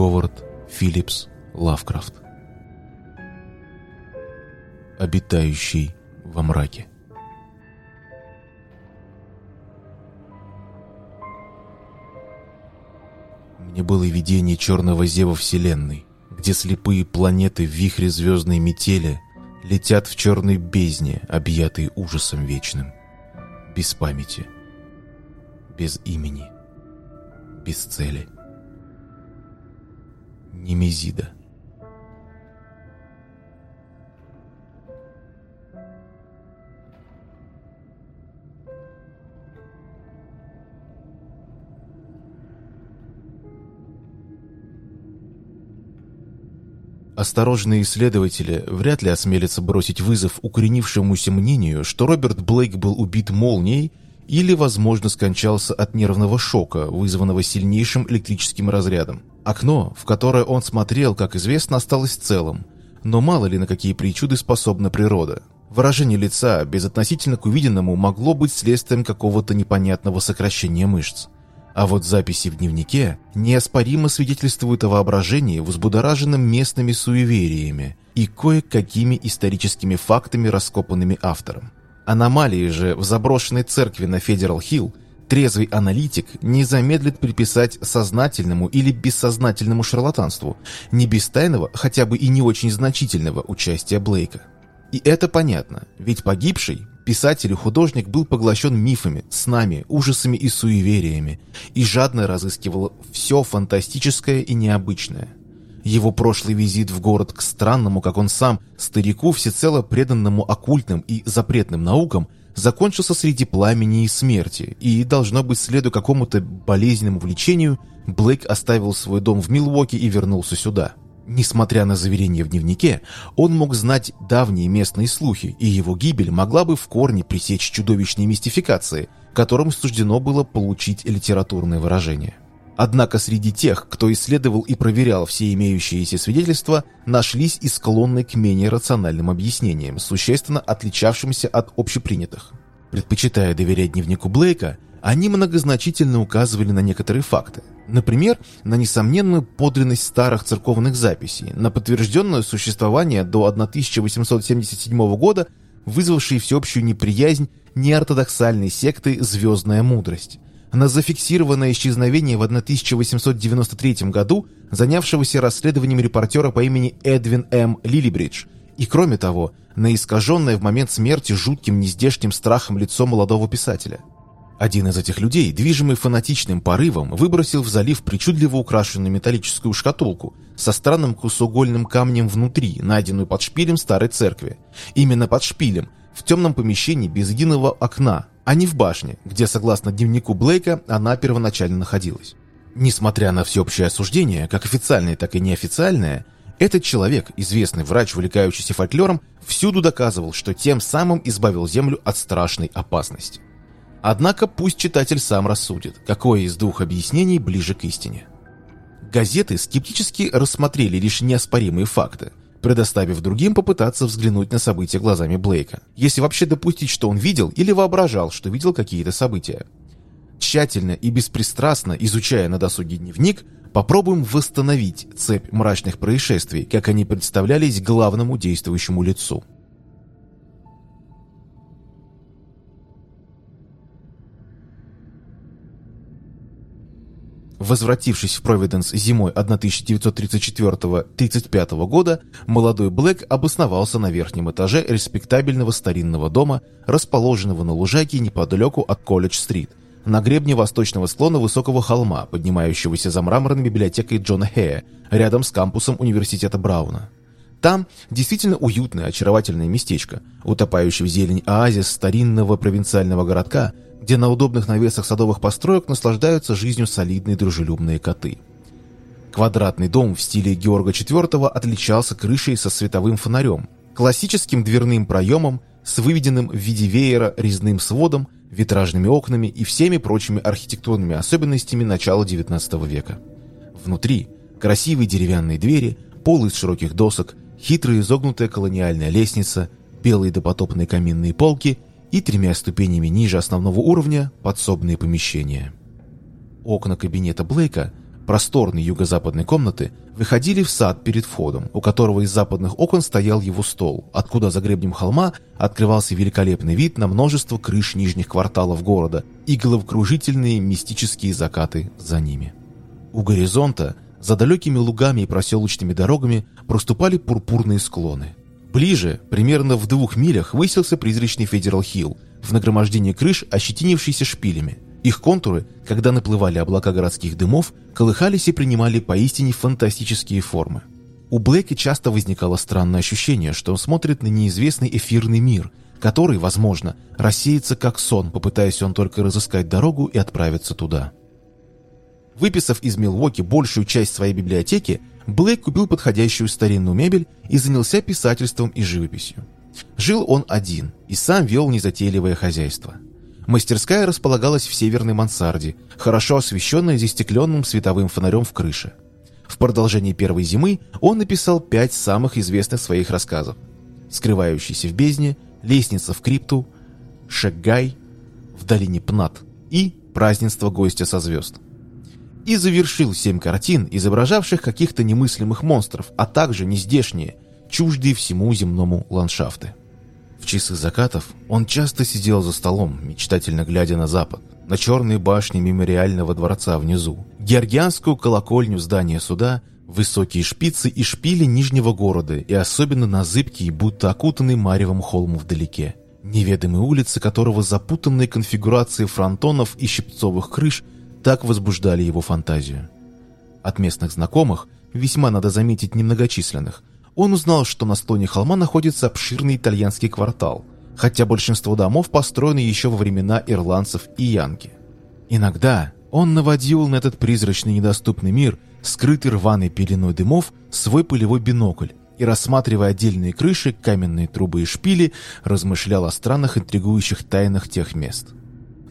Говард Филлипс Лавкрафт Обитающий во мраке Мне было видение черного зева Вселенной, где слепые планеты в вихре звездной метели летят в черной бездне, объятые ужасом вечным. Без памяти, без имени, без цели. Немезида. Осторожные исследователи вряд ли осмелятся бросить вызов укоренившемуся мнению, что Роберт Блейк был убит молнией или, возможно, скончался от нервного шока, вызванного сильнейшим электрическим разрядом. Окно, в которое он смотрел, как известно, осталось целым, но мало ли на какие причуды способна природа. Выражение лица, безотносительно к увиденному, могло быть следствием какого-то непонятного сокращения мышц. А вот записи в дневнике неоспоримо свидетельствуют о воображении, взбудораженном местными суевериями и кое-какими историческими фактами, раскопанными автором. Аномалии же в заброшенной церкви на Федерал-Хилл трезвый аналитик не замедлит приписать сознательному или бессознательному шарлатанству, не без тайного, хотя бы и не очень значительного участия Блейка. И это понятно, ведь погибший, писатель и художник был поглощен мифами, снами, ужасами и суевериями, и жадно разыскивал все фантастическое и необычное. Его прошлый визит в город к странному, как он сам, старику, всецело преданному оккультным и запретным наукам, закончился среди пламени и смерти, и, должно быть, следуя какому-то болезненному влечению, Блейк оставил свой дом в Милуоке и вернулся сюда. Несмотря на заверения в дневнике, он мог знать давние местные слухи, и его гибель могла бы в корне пресечь чудовищные мистификации, которым суждено было получить литературное выражение. Однако среди тех, кто исследовал и проверял все имеющиеся свидетельства, нашлись и склонные к менее рациональным объяснениям, существенно отличавшимся от общепринятых. Предпочитая доверять дневнику Блейка, они многозначительно указывали на некоторые факты. Например, на несомненную подлинность старых церковных записей, на подтвержденное существование до 1877 года, вызвавшей всеобщую неприязнь неортодоксальной секты «Звездная мудрость», на зафиксированное исчезновение в 1893 году занявшегося расследованием репортера по имени Эдвин М. Лилибридж, и, кроме того, на искаженное в момент смерти жутким нездешним страхом лицо молодого писателя – один из этих людей, движимый фанатичным порывом, выбросил в залив причудливо украшенную металлическую шкатулку со странным кусогольным камнем внутри, найденную под шпилем старой церкви. Именно под шпилем, в темном помещении без единого окна, а не в башне, где, согласно дневнику Блейка, она первоначально находилась. Несмотря на всеобщее осуждение, как официальное, так и неофициальное, этот человек, известный врач, увлекающийся фольклором, всюду доказывал, что тем самым избавил Землю от страшной опасности. Однако пусть читатель сам рассудит, какое из двух объяснений ближе к истине. Газеты скептически рассмотрели лишь неоспоримые факты, предоставив другим попытаться взглянуть на события глазами Блейка, если вообще допустить, что он видел или воображал, что видел какие-то события. Тщательно и беспристрастно изучая на досуге дневник, попробуем восстановить цепь мрачных происшествий, как они представлялись главному действующему лицу. Возвратившись в Провиденс зимой 1934-35 года, молодой Блэк обосновался на верхнем этаже респектабельного старинного дома, расположенного на лужайке неподалеку от Колледж-стрит, на гребне восточного склона высокого холма, поднимающегося за мраморной библиотекой Джона Хэя, рядом с кампусом университета Брауна. Там действительно уютное, очаровательное местечко, утопающий в зелень оазис старинного провинциального городка – где на удобных навесах садовых построек наслаждаются жизнью солидные дружелюбные коты. Квадратный дом в стиле Георга IV отличался крышей со световым фонарем, классическим дверным проемом с выведенным в виде веера резным сводом, витражными окнами и всеми прочими архитектурными особенностями начала XIX века. Внутри красивые деревянные двери, пол из широких досок, хитрая изогнутая колониальная лестница, белые допотопные каминные полки – и тремя ступенями ниже основного уровня подсобные помещения. Окна кабинета Блейка просторной юго-западной комнаты выходили в сад перед входом, у которого из западных окон стоял его стол, откуда за гребнем холма открывался великолепный вид на множество крыш нижних кварталов города и головокружительные мистические закаты за ними. У горизонта, за далекими лугами и проселочными дорогами, проступали пурпурные склоны. Ближе, примерно в двух милях, высился призрачный Федерал Хилл, в нагромождении крыш, ощетинившийся шпилями – их контуры, когда наплывали облака городских дымов, колыхались и принимали поистине фантастические формы. У Блэки часто возникало странное ощущение, что он смотрит на неизвестный эфирный мир, который, возможно, рассеется как сон, попытаясь он только разыскать дорогу и отправиться туда. Выписав из Милуоки большую часть своей библиотеки, Блейк купил подходящую старинную мебель и занялся писательством и живописью. Жил он один и сам вел незатейливое хозяйство – Мастерская располагалась в северной мансарде, хорошо освещенная застекленным световым фонарем в крыше. В продолжении первой зимы он написал пять самых известных своих рассказов. «Скрывающийся в бездне», «Лестница в крипту», «Шеггай», «В долине Пнат» и «Празднество гостя со звезд». И завершил семь картин, изображавших каких-то немыслимых монстров, а также нездешние, чуждые всему земному ландшафты. В часы закатов он часто сидел за столом, мечтательно глядя на запад, на черные башни мемориального дворца внизу, георгианскую колокольню здания суда, высокие шпицы и шпили Нижнего города и особенно на зыбкий, будто окутанный маревом холм вдалеке, неведомые улицы которого запутанные конфигурации фронтонов и щипцовых крыш так возбуждали его фантазию. От местных знакомых, весьма надо заметить немногочисленных, он узнал, что на склоне холма находится обширный итальянский квартал, хотя большинство домов построены еще во времена ирландцев и янки. Иногда он наводил на этот призрачный недоступный мир, скрытый рваной пеленой дымов, свой полевой бинокль и, рассматривая отдельные крыши, каменные трубы и шпили, размышлял о странных интригующих тайнах тех мест.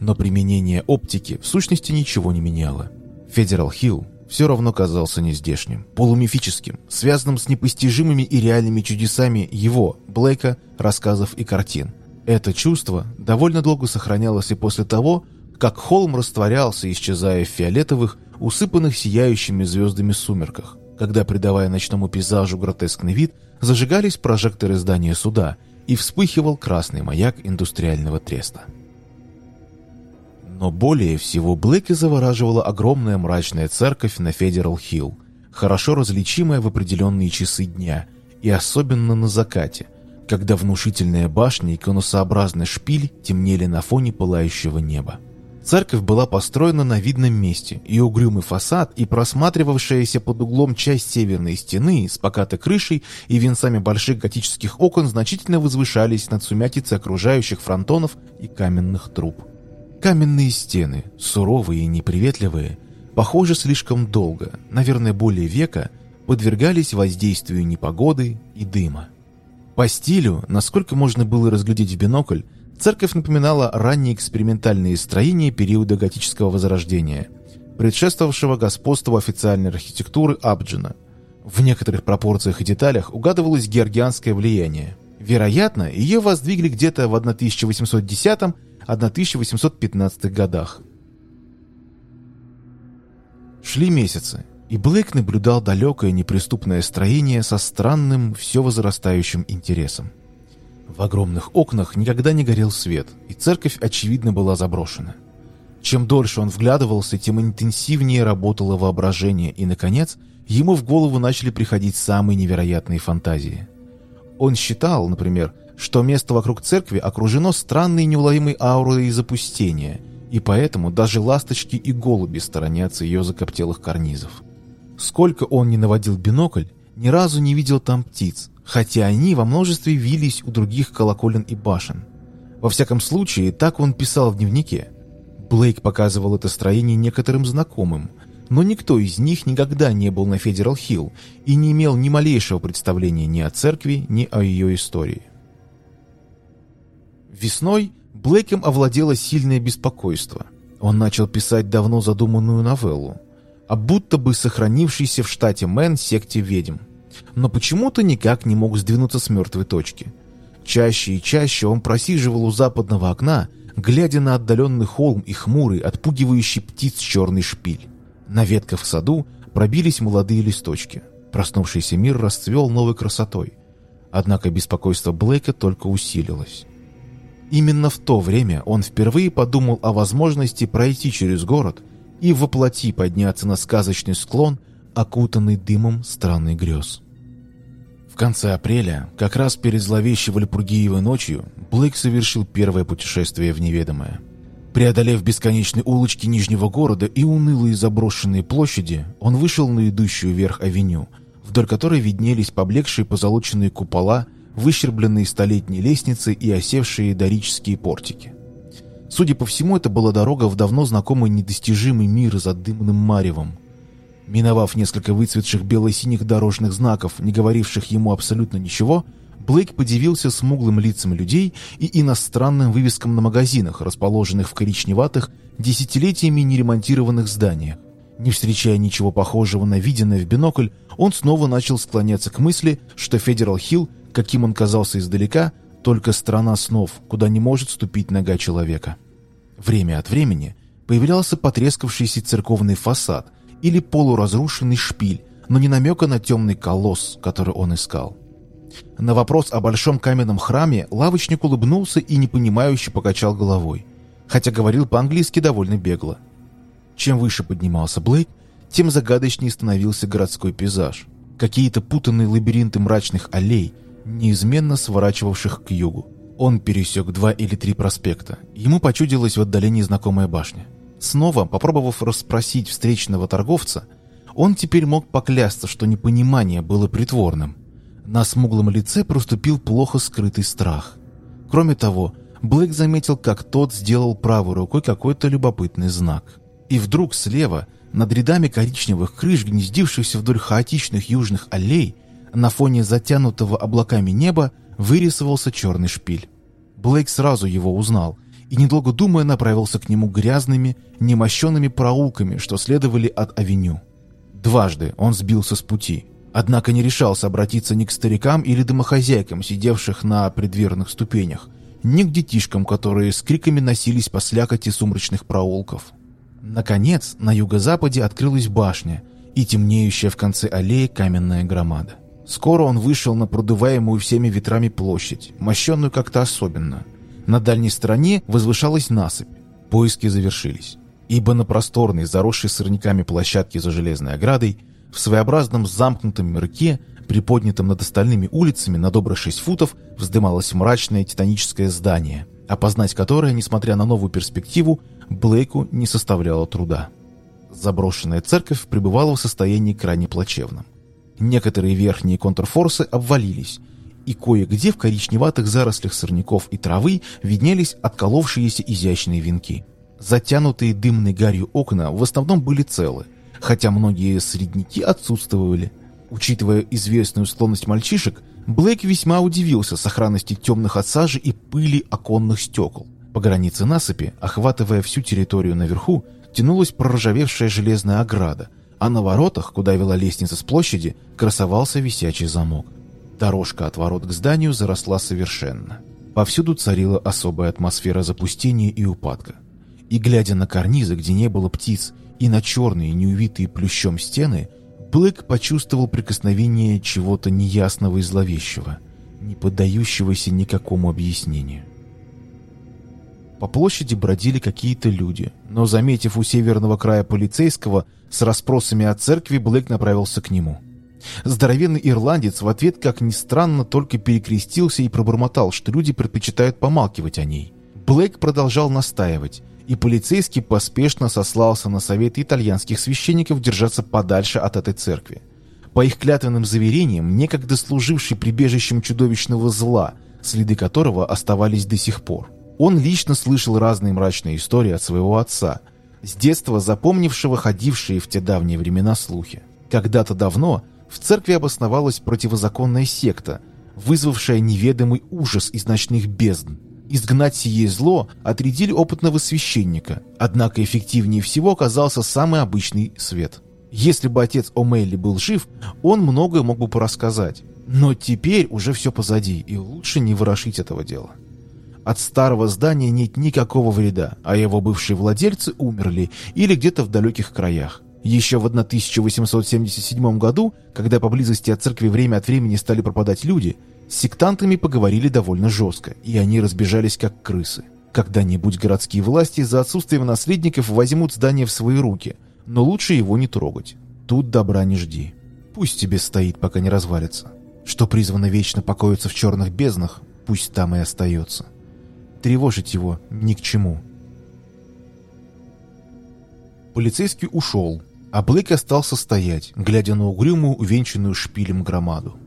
Но применение оптики в сущности ничего не меняло. Федерал Хилл все равно казался нездешним, полумифическим, связанным с непостижимыми и реальными чудесами его, Блейка, рассказов и картин. Это чувство довольно долго сохранялось и после того, как холм растворялся, исчезая в фиолетовых, усыпанных сияющими звездами сумерках, когда, придавая ночному пейзажу гротескный вид, зажигались прожекторы здания суда и вспыхивал красный маяк индустриального треста. Но более всего Блэки завораживала огромная мрачная церковь на Федерал-Хилл, хорошо различимая в определенные часы дня, и особенно на закате, когда внушительная башня и конусообразный шпиль темнели на фоне пылающего неба. Церковь была построена на видном месте, и угрюмый фасад, и просматривавшаяся под углом часть северной стены с покатой крышей и венцами больших готических окон значительно возвышались над сумятицей окружающих фронтонов и каменных труб. Каменные стены, суровые и неприветливые, похоже, слишком долго, наверное, более века, подвергались воздействию непогоды и дыма. По стилю, насколько можно было разглядеть в бинокль, церковь напоминала ранние экспериментальные строения периода готического возрождения, предшествовавшего господству официальной архитектуры Абджина. В некоторых пропорциях и деталях угадывалось георгианское влияние. Вероятно, ее воздвигли где-то в 1810 1815 годах. Шли месяцы, и Блейк наблюдал далекое неприступное строение со странным, все возрастающим интересом. В огромных окнах никогда не горел свет, и церковь, очевидно, была заброшена. Чем дольше он вглядывался, тем интенсивнее работало воображение, и, наконец, ему в голову начали приходить самые невероятные фантазии. Он считал, например, что место вокруг церкви окружено странной неуловимой аурой запустения, и поэтому даже ласточки и голуби сторонятся ее закоптелых карнизов. Сколько он не наводил бинокль, ни разу не видел там птиц, хотя они во множестве вились у других колоколен и башен. Во всяком случае, так он писал в дневнике. Блейк показывал это строение некоторым знакомым, но никто из них никогда не был на Федерал Хилл и не имел ни малейшего представления ни о церкви, ни о ее истории. Весной Блейком овладело сильное беспокойство. Он начал писать давно задуманную новеллу, о будто бы сохранившейся в штате Мэн секте ведьм. Но почему-то никак не мог сдвинуться с мертвой точки. Чаще и чаще он просиживал у западного окна, глядя на отдаленный холм и хмурый, отпугивающий птиц черный шпиль. На ветках в саду пробились молодые листочки. Проснувшийся мир расцвел новой красотой. Однако беспокойство Блейка только усилилось. Именно в то время он впервые подумал о возможности пройти через город и воплоти подняться на сказочный склон, окутанный дымом странный грез. В конце апреля, как раз перед зловещей Вальпургиевой ночью, Блейк совершил первое путешествие в неведомое. Преодолев бесконечные улочки Нижнего города и унылые заброшенные площади, он вышел на идущую вверх авеню, вдоль которой виднелись поблекшие позолоченные купола, выщербленные столетние лестницы и осевшие дорические портики. Судя по всему, это была дорога в давно знакомый недостижимый мир за дымным маревом. Миновав несколько выцветших бело-синих дорожных знаков, не говоривших ему абсолютно ничего, Блейк подивился смуглым лицам людей и иностранным вывескам на магазинах, расположенных в коричневатых, десятилетиями неремонтированных зданиях. Не встречая ничего похожего на виденное в бинокль, он снова начал склоняться к мысли, что Федерал Хилл, каким он казался издалека, только страна снов, куда не может ступить нога человека. Время от времени появлялся потрескавшийся церковный фасад или полуразрушенный шпиль, но не намека на темный колосс, который он искал. На вопрос о большом каменном храме лавочник улыбнулся и непонимающе покачал головой, хотя говорил по-английски довольно бегло. Чем выше поднимался Блейк, тем загадочнее становился городской пейзаж. Какие-то путанные лабиринты мрачных аллей, неизменно сворачивавших к югу. Он пересек два или три проспекта. Ему почудилась в отдалении знакомая башня. Снова, попробовав расспросить встречного торговца, он теперь мог поклясться, что непонимание было притворным. На смуглом лице проступил плохо скрытый страх. Кроме того, Блэк заметил, как тот сделал правой рукой какой-то любопытный знак. И вдруг слева, над рядами коричневых крыш, гнездившихся вдоль хаотичных южных аллей, на фоне затянутого облаками неба вырисовался черный шпиль. Блейк сразу его узнал и, недолго думая, направился к нему грязными, немощенными проулками, что следовали от авеню. Дважды он сбился с пути. Однако не решался обратиться ни к старикам или домохозяйкам, сидевших на предверных ступенях, ни к детишкам, которые с криками носились по слякоти сумрачных проулков. Наконец, на юго-западе открылась башня и темнеющая в конце аллеи каменная громада. Скоро он вышел на продуваемую всеми ветрами площадь, мощенную как-то особенно. На дальней стороне возвышалась насыпь. Поиски завершились. Ибо на просторной, заросшей сорняками площадке за железной оградой в своеобразном замкнутом мирке, приподнятом над остальными улицами на добрых шесть футов, вздымалось мрачное титаническое здание, опознать которое, несмотря на новую перспективу, Блейку не составляло труда. Заброшенная церковь пребывала в состоянии крайне плачевном. Некоторые верхние контрфорсы обвалились, и кое-где в коричневатых зарослях сорняков и травы виднелись отколовшиеся изящные венки. Затянутые дымной гарью окна в основном были целы – хотя многие средники отсутствовали. Учитывая известную склонность мальчишек, Блейк весьма удивился сохранности темных от сажи и пыли оконных стекол. По границе насыпи, охватывая всю территорию наверху, тянулась проржавевшая железная ограда, а на воротах, куда вела лестница с площади, красовался висячий замок. Дорожка от ворот к зданию заросла совершенно. Повсюду царила особая атмосфера запустения и упадка. И глядя на карнизы, где не было птиц, и на черные, неувитые плющом стены, Блэк почувствовал прикосновение чего-то неясного и зловещего, не поддающегося никакому объяснению. По площади бродили какие-то люди, но, заметив у северного края полицейского с расспросами о церкви, Блэк направился к нему. Здоровенный ирландец в ответ, как ни странно, только перекрестился и пробормотал, что люди предпочитают помалкивать о ней. Блэк продолжал настаивать, и полицейский поспешно сослался на советы итальянских священников держаться подальше от этой церкви. По их клятвенным заверениям, некогда служивший прибежищем чудовищного зла, следы которого оставались до сих пор. Он лично слышал разные мрачные истории от своего отца, с детства запомнившего ходившие в те давние времена слухи. Когда-то давно в церкви обосновалась противозаконная секта, вызвавшая неведомый ужас из ночных бездн, изгнать сие зло отрядили опытного священника, однако эффективнее всего оказался самый обычный свет. Если бы отец О'Мейли был жив, он многое мог бы порассказать. Но теперь уже все позади, и лучше не ворошить этого дела. От старого здания нет никакого вреда, а его бывшие владельцы умерли или где-то в далеких краях. Еще в 1877 году, когда поблизости от церкви время от времени стали пропадать люди, с сектантами поговорили довольно жестко, и они разбежались как крысы. Когда-нибудь городские власти за отсутствием наследников возьмут здание в свои руки, но лучше его не трогать. Тут добра не жди. Пусть тебе стоит, пока не развалится. Что призвано вечно покоиться в черных безднах, пусть там и остается. Тревожить его ни к чему. Полицейский ушел, а Блэк остался стоять, глядя на угрюмую, увенчанную шпилем громаду.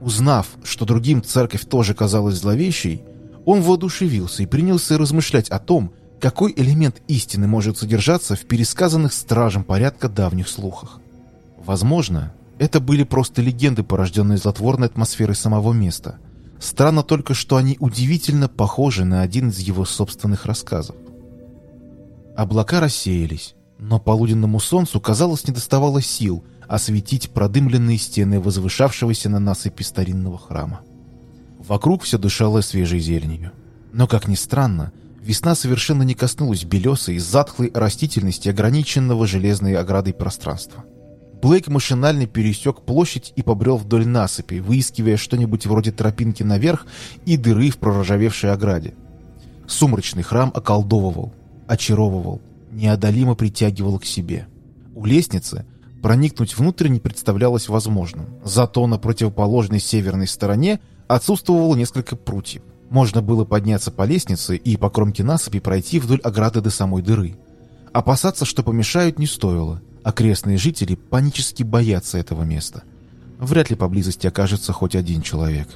Узнав, что другим церковь тоже казалась зловещей, он воодушевился и принялся размышлять о том, какой элемент истины может содержаться в пересказанных стражем порядка давних слухах. Возможно, это были просто легенды, порожденные злотворной атмосферой самого места. Странно только, что они удивительно похожи на один из его собственных рассказов. Облака рассеялись, но полуденному солнцу, казалось, не доставало сил осветить продымленные стены возвышавшегося на насыпи старинного храма. Вокруг все дышало свежей зеленью. Но, как ни странно, весна совершенно не коснулась белесой, затхлой растительности ограниченного железной оградой пространства. Блейк машинально пересек площадь и побрел вдоль насыпи, выискивая что-нибудь вроде тропинки наверх и дыры в проржавевшей ограде. Сумрачный храм околдовывал, очаровывал, неодолимо притягивал к себе. У лестницы проникнуть внутрь не представлялось возможным, зато на противоположной северной стороне отсутствовало несколько прутьев. Можно было подняться по лестнице и по кромке насыпи пройти вдоль ограды до самой дыры. Опасаться, что помешают, не стоило. Окрестные жители панически боятся этого места. Вряд ли поблизости окажется хоть один человек.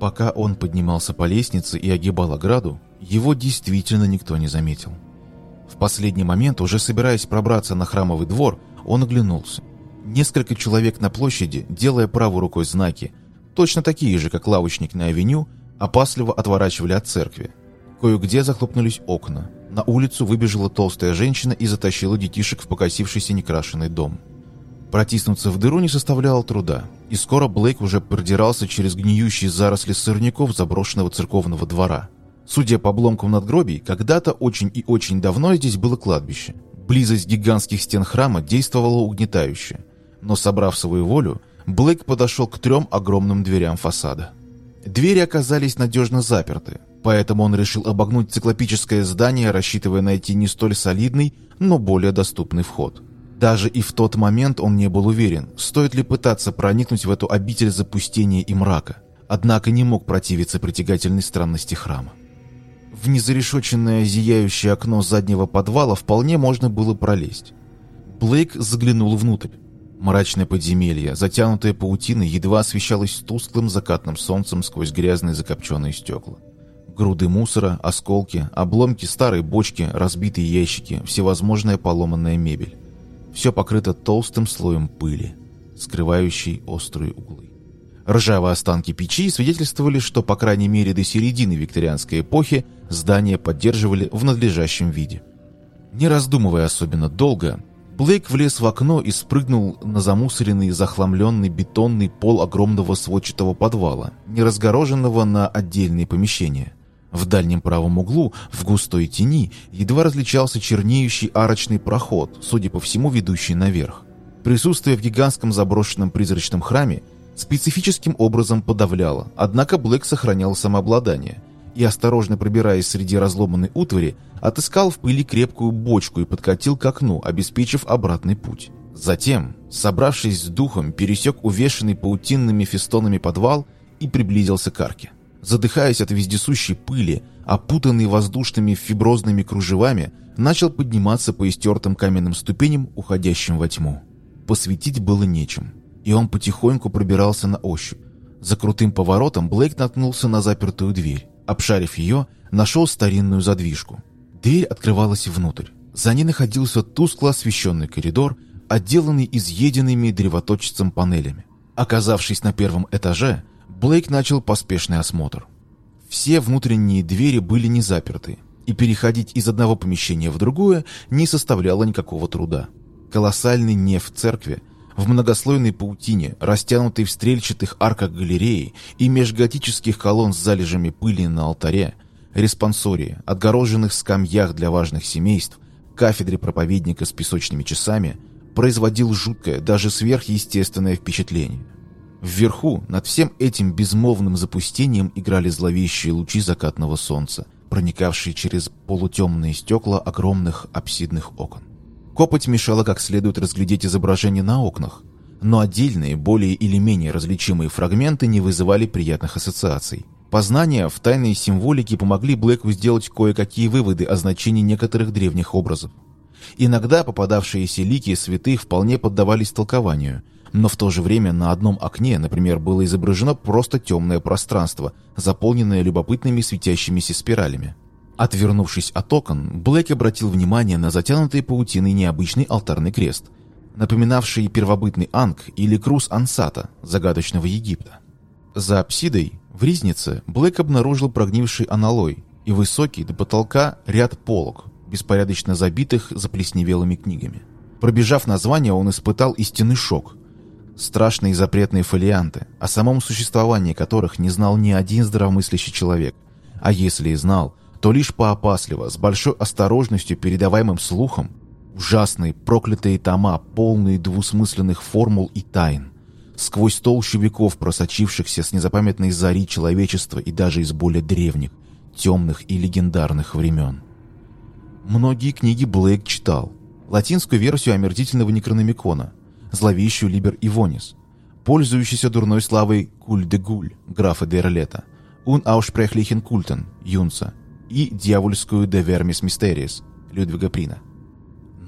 Пока он поднимался по лестнице и огибал ограду, его действительно никто не заметил. В последний момент, уже собираясь пробраться на храмовый двор, он оглянулся. Несколько человек на площади, делая правой рукой знаки, точно такие же, как лавочник на авеню, опасливо отворачивали от церкви. Кое-где захлопнулись окна. На улицу выбежала толстая женщина и затащила детишек в покосившийся некрашенный дом. Протиснуться в дыру не составляло труда, и скоро Блейк уже продирался через гниющие заросли сорняков заброшенного церковного двора. Судя по обломкам надгробий, когда-то очень и очень давно здесь было кладбище. Близость гигантских стен храма действовала угнетающе. Но, собрав свою волю, Блэк подошел к трем огромным дверям фасада. Двери оказались надежно заперты, поэтому он решил обогнуть циклопическое здание, рассчитывая найти не столь солидный, но более доступный вход. Даже и в тот момент он не был уверен, стоит ли пытаться проникнуть в эту обитель запустения и мрака, однако не мог противиться притягательной странности храма. В незарешоченное зияющее окно заднего подвала вполне можно было пролезть. Блейк заглянул внутрь. Мрачное подземелье, затянутое паутиной, едва освещалось тусклым закатным солнцем сквозь грязные закопченные стекла. Груды мусора, осколки, обломки старой бочки, разбитые ящики, всевозможная поломанная мебель. Все покрыто толстым слоем пыли, скрывающей острые углы. Ржавые останки печи свидетельствовали, что, по крайней мере, до середины викторианской эпохи здание поддерживали в надлежащем виде. Не раздумывая особенно долго, Блейк влез в окно и спрыгнул на замусоренный, захламленный бетонный пол огромного сводчатого подвала, не разгороженного на отдельные помещения. В дальнем правом углу, в густой тени, едва различался чернеющий арочный проход, судя по всему, ведущий наверх. Присутствие в гигантском заброшенном призрачном храме специфическим образом подавляло, однако Блэк сохранял самообладание и, осторожно пробираясь среди разломанной утвари, отыскал в пыли крепкую бочку и подкатил к окну, обеспечив обратный путь. Затем, собравшись с духом, пересек увешанный паутинными фестонами подвал и приблизился к арке. Задыхаясь от вездесущей пыли, опутанный воздушными фиброзными кружевами, начал подниматься по истертым каменным ступеням, уходящим во тьму. Посветить было нечем и он потихоньку пробирался на ощупь. За крутым поворотом Блейк наткнулся на запертую дверь. Обшарив ее, нашел старинную задвижку. Дверь открывалась внутрь. За ней находился тускло освещенный коридор, отделанный изъеденными древоточицем панелями. Оказавшись на первом этаже, Блейк начал поспешный осмотр. Все внутренние двери были не заперты, и переходить из одного помещения в другое не составляло никакого труда. Колоссальный неф церкви в многослойной паутине, растянутой в стрельчатых арках галереи и межготических колонн с залежами пыли на алтаре, респонсории, отгороженных скамьях для важных семейств, кафедре проповедника с песочными часами, производил жуткое, даже сверхъестественное впечатление. Вверху, над всем этим безмолвным запустением, играли зловещие лучи закатного солнца, проникавшие через полутемные стекла огромных апсидных окон. Копоть мешала как следует разглядеть изображение на окнах, но отдельные, более или менее различимые фрагменты не вызывали приятных ассоциаций. Познания в тайной символике помогли Блэку сделать кое-какие выводы о значении некоторых древних образов. Иногда попадавшиеся лики святых вполне поддавались толкованию, но в то же время на одном окне, например, было изображено просто темное пространство, заполненное любопытными светящимися спиралями. Отвернувшись от окон, Блэк обратил внимание на затянутый паутиной необычный алтарный крест, напоминавший первобытный анг или круз ансата, загадочного Египта. За апсидой, в ризнице, Блэк обнаружил прогнивший аналой и высокий до потолка ряд полок, беспорядочно забитых заплесневелыми книгами. Пробежав название, он испытал истинный шок – страшные запретные фолианты, о самом существовании которых не знал ни один здравомыслящий человек. А если и знал, то лишь поопасливо, с большой осторожностью передаваемым слухом, ужасные проклятые тома, полные двусмысленных формул и тайн, сквозь толщу веков, просочившихся с незапамятной зари человечества и даже из более древних, темных и легендарных времен. Многие книги Блейк читал. Латинскую версию омерзительного Некрономикона – зловещую Либер Ивонис, пользующийся дурной славой Куль-де-Гуль, графа де Эрлета, «Un aussprechlichen Kulten» Юнца и «Дьявольскую de Vermis Mysteriis» Людвига Прина.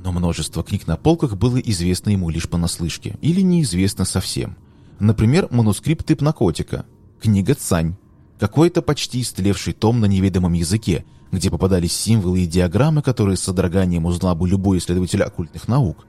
Но множество книг на полках было известно ему лишь понаслышке, или неизвестно совсем. Например, манускрипты Пнакотика, книга Цань, какой-то почти истлевший том на неведомом языке, где попадались символы и диаграммы, которые с содроганием узнал бы любой исследователь оккультных наук,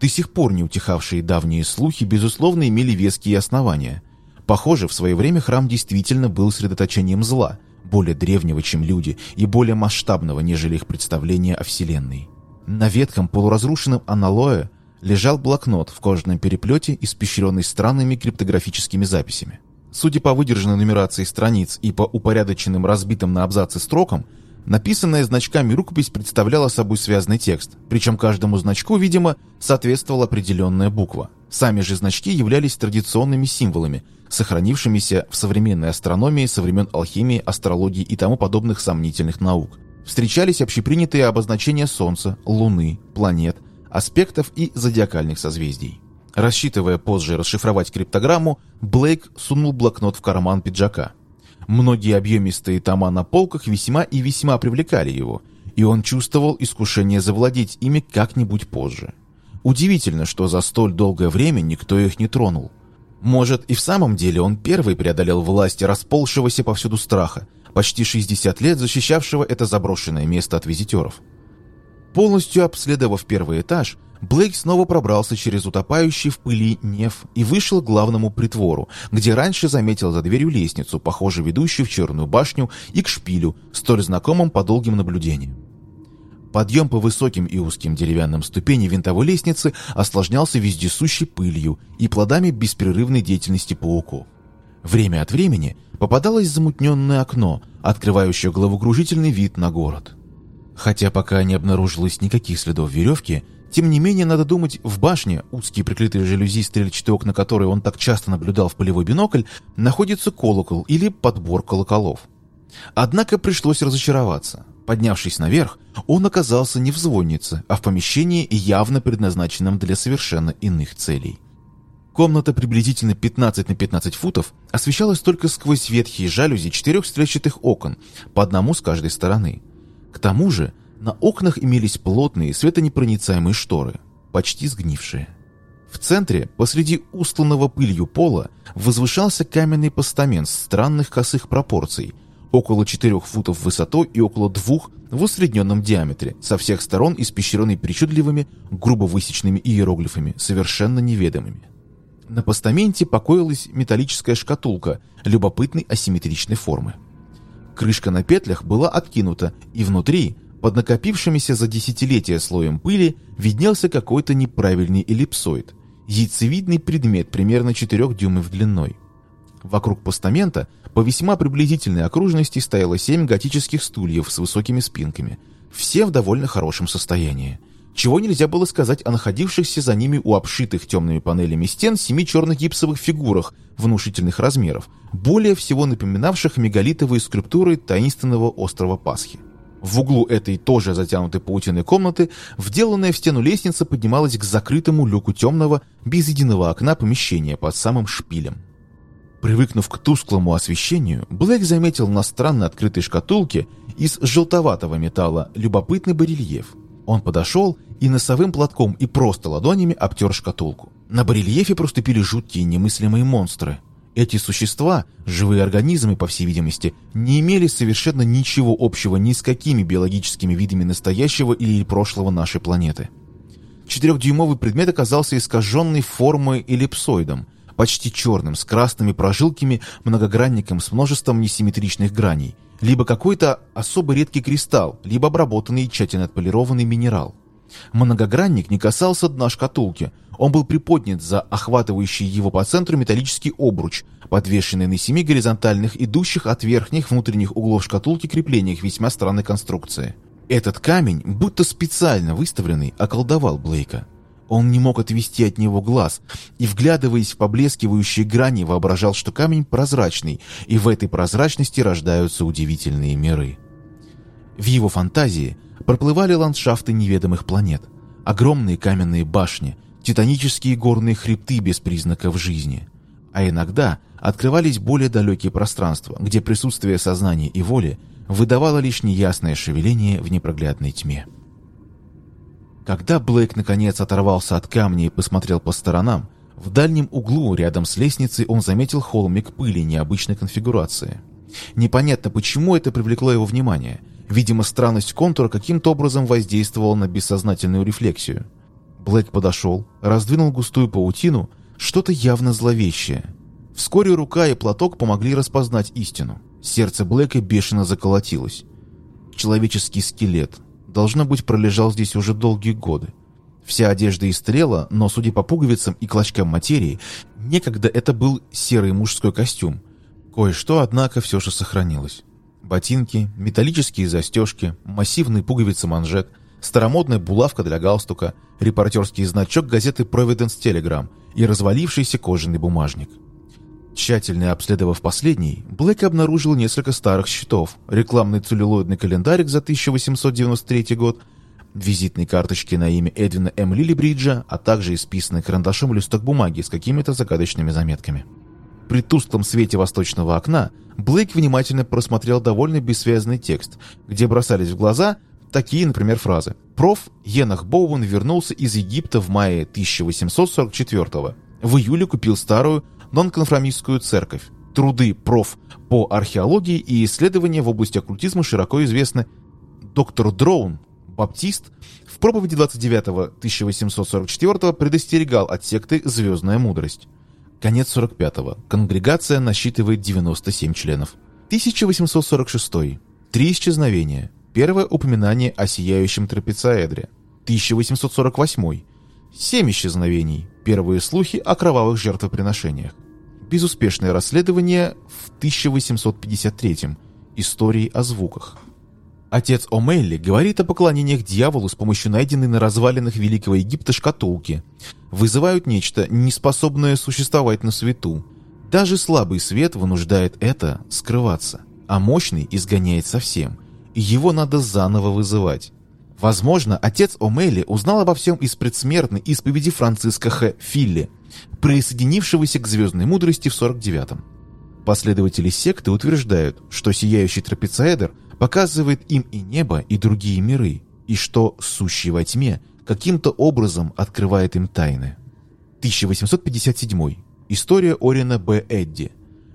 до сих пор не утихавшие давние слухи, безусловно, имели веские основания. Похоже, в свое время храм действительно был средоточением зла, более древнего, чем люди, и более масштабного, нежели их представление о Вселенной. На ветхом полуразрушенном аналое лежал блокнот в кожаном переплете, испещренный странными криптографическими записями. Судя по выдержанной нумерации страниц и по упорядоченным разбитым на абзацы строкам, Написанная значками рукопись представляла собой связанный текст, причем каждому значку, видимо, соответствовала определенная буква. Сами же значки являлись традиционными символами, сохранившимися в современной астрономии со времен алхимии, астрологии и тому подобных сомнительных наук. Встречались общепринятые обозначения Солнца, Луны, планет, аспектов и зодиакальных созвездий. Рассчитывая позже расшифровать криптограмму, Блейк сунул блокнот в карман пиджака – Многие объемистые тома на полках весьма и весьма привлекали его, и он чувствовал искушение завладеть ими как-нибудь позже. Удивительно, что за столь долгое время никто их не тронул. Может, и в самом деле он первый преодолел власть расползшегося повсюду страха, почти 60 лет защищавшего это заброшенное место от визитеров. Полностью обследовав первый этаж, Блейк снова пробрался через утопающий в пыли неф и вышел к главному притвору, где раньше заметил за дверью лестницу, похоже ведущую в черную башню, и к шпилю, столь знакомым по долгим наблюдениям. Подъем по высоким и узким деревянным ступеням винтовой лестницы осложнялся вездесущей пылью и плодами беспрерывной деятельности пауков. Время от времени попадалось замутненное окно, открывающее головокружительный вид на город. Хотя пока не обнаружилось никаких следов веревки, тем не менее, надо думать, в башне, узкие прикрытые жалюзи стрельчатые окна которые он так часто наблюдал в полевой бинокль, находится колокол или подбор колоколов. Однако пришлось разочароваться. Поднявшись наверх, он оказался не в звоннице, а в помещении, явно предназначенном для совершенно иных целей. Комната приблизительно 15 на 15 футов освещалась только сквозь ветхие жалюзи четырех стрельчатых окон, по одному с каждой стороны. К тому же, на окнах имелись плотные светонепроницаемые шторы, почти сгнившие. В центре, посреди устланного пылью пола, возвышался каменный постамент странных косых пропорций, около 4 футов высотой и около 2 в усредненном диаметре, со всех сторон испещренный причудливыми, грубо высеченными иероглифами, совершенно неведомыми. На постаменте покоилась металлическая шкатулка любопытной асимметричной формы. Крышка на петлях была откинута, и внутри – под накопившимися за десятилетия слоем пыли виднелся какой-то неправильный эллипсоид, яйцевидный предмет примерно 4 дюймов длиной. Вокруг постамента по весьма приблизительной окружности стояло семь готических стульев с высокими спинками, все в довольно хорошем состоянии. Чего нельзя было сказать о находившихся за ними у обшитых темными панелями стен семи черных гипсовых фигурах внушительных размеров, более всего напоминавших мегалитовые скульптуры таинственного острова Пасхи. В углу этой тоже затянутой паутиной комнаты вделанная в стену лестница поднималась к закрытому люку темного, без единого окна помещения под самым шпилем. Привыкнув к тусклому освещению, Блэк заметил на странно открытой шкатулке из желтоватого металла любопытный барельеф. Он подошел и носовым платком и просто ладонями обтер шкатулку. На барельефе проступили жуткие немыслимые монстры. Эти существа, живые организмы, по всей видимости, не имели совершенно ничего общего ни с какими биологическими видами настоящего или прошлого нашей планеты. Четырехдюймовый предмет оказался искаженной формой эллипсоидом – почти черным, с красными прожилками, многогранником с множеством несимметричных граней, либо какой-то особо редкий кристалл, либо обработанный и тщательно отполированный минерал. Многогранник не касался дна шкатулки, он был приподнят за охватывающий его по центру металлический обруч, подвешенный на семи горизонтальных, идущих от верхних внутренних углов шкатулки креплениях весьма странной конструкции. Этот камень, будто специально выставленный, околдовал Блейка. Он не мог отвести от него глаз и, вглядываясь в поблескивающие грани, воображал, что камень прозрачный, и в этой прозрачности рождаются удивительные миры. В его фантазии проплывали ландшафты неведомых планет, огромные каменные башни, титанические горные хребты без признаков жизни. А иногда открывались более далекие пространства, где присутствие сознания и воли выдавало лишь неясное шевеление в непроглядной тьме. Когда Блейк наконец оторвался от камня и посмотрел по сторонам, в дальнем углу рядом с лестницей он заметил холмик пыли необычной конфигурации. Непонятно, почему это привлекло его внимание. Видимо, странность контура каким-то образом воздействовала на бессознательную рефлексию. Блэк подошел, раздвинул густую паутину, что-то явно зловещее. Вскоре рука и платок помогли распознать истину. Сердце Блэка бешено заколотилось. Человеческий скелет, должно быть, пролежал здесь уже долгие годы. Вся одежда истрела, но, судя по пуговицам и клочкам материи, некогда это был серый мужской костюм. Кое-что, однако, все же сохранилось. Ботинки, металлические застежки, массивные пуговицы манжет, старомодная булавка для галстука, репортерский значок газеты Providence Telegram и развалившийся кожаный бумажник – Тщательно обследовав последний, Блэк обнаружил несколько старых счетов, рекламный целлюлоидный календарик за 1893 год, визитные карточки на имя Эдвина М. Лилибриджа, а также исписанный карандашом листок бумаги с какими-то загадочными заметками. При тусклом свете восточного окна Блейк внимательно просмотрел довольно бессвязный текст, где бросались в глаза такие, например, фразы. «Проф. Енах Боуэн вернулся из Египта в мае 1844 -го. В июле купил старую нонконформистскую церковь. Труды проф. по археологии и исследования в области оккультизма широко известны. Доктор Дроун, баптист, в проповеди 29-1844 предостерегал от секты «Звездная мудрость». Конец 45-го. Конгрегация насчитывает 97 членов. 1846. Три исчезновения. Первое упоминание о сияющем трапециэдре. 1848. Семь исчезновений. Первые слухи о кровавых жертвоприношениях безуспешное расследование в 1853 истории о звуках. Отец О'Мелли говорит о поклонениях дьяволу с помощью найденной на развалинах Великого Египта шкатулки. Вызывают нечто, неспособное существовать на свету. Даже слабый свет вынуждает это скрываться, а мощный изгоняет совсем, его надо заново вызывать. Возможно, отец О'Мелли узнал обо всем из предсмертной исповеди Франциска Х. Филли, присоединившегося к звездной мудрости в 49-м. Последователи секты утверждают, что сияющий трапециэдр показывает им и небо, и другие миры, и что сущий во тьме каким-то образом открывает им тайны. 1857. История Орина Б. Эдди.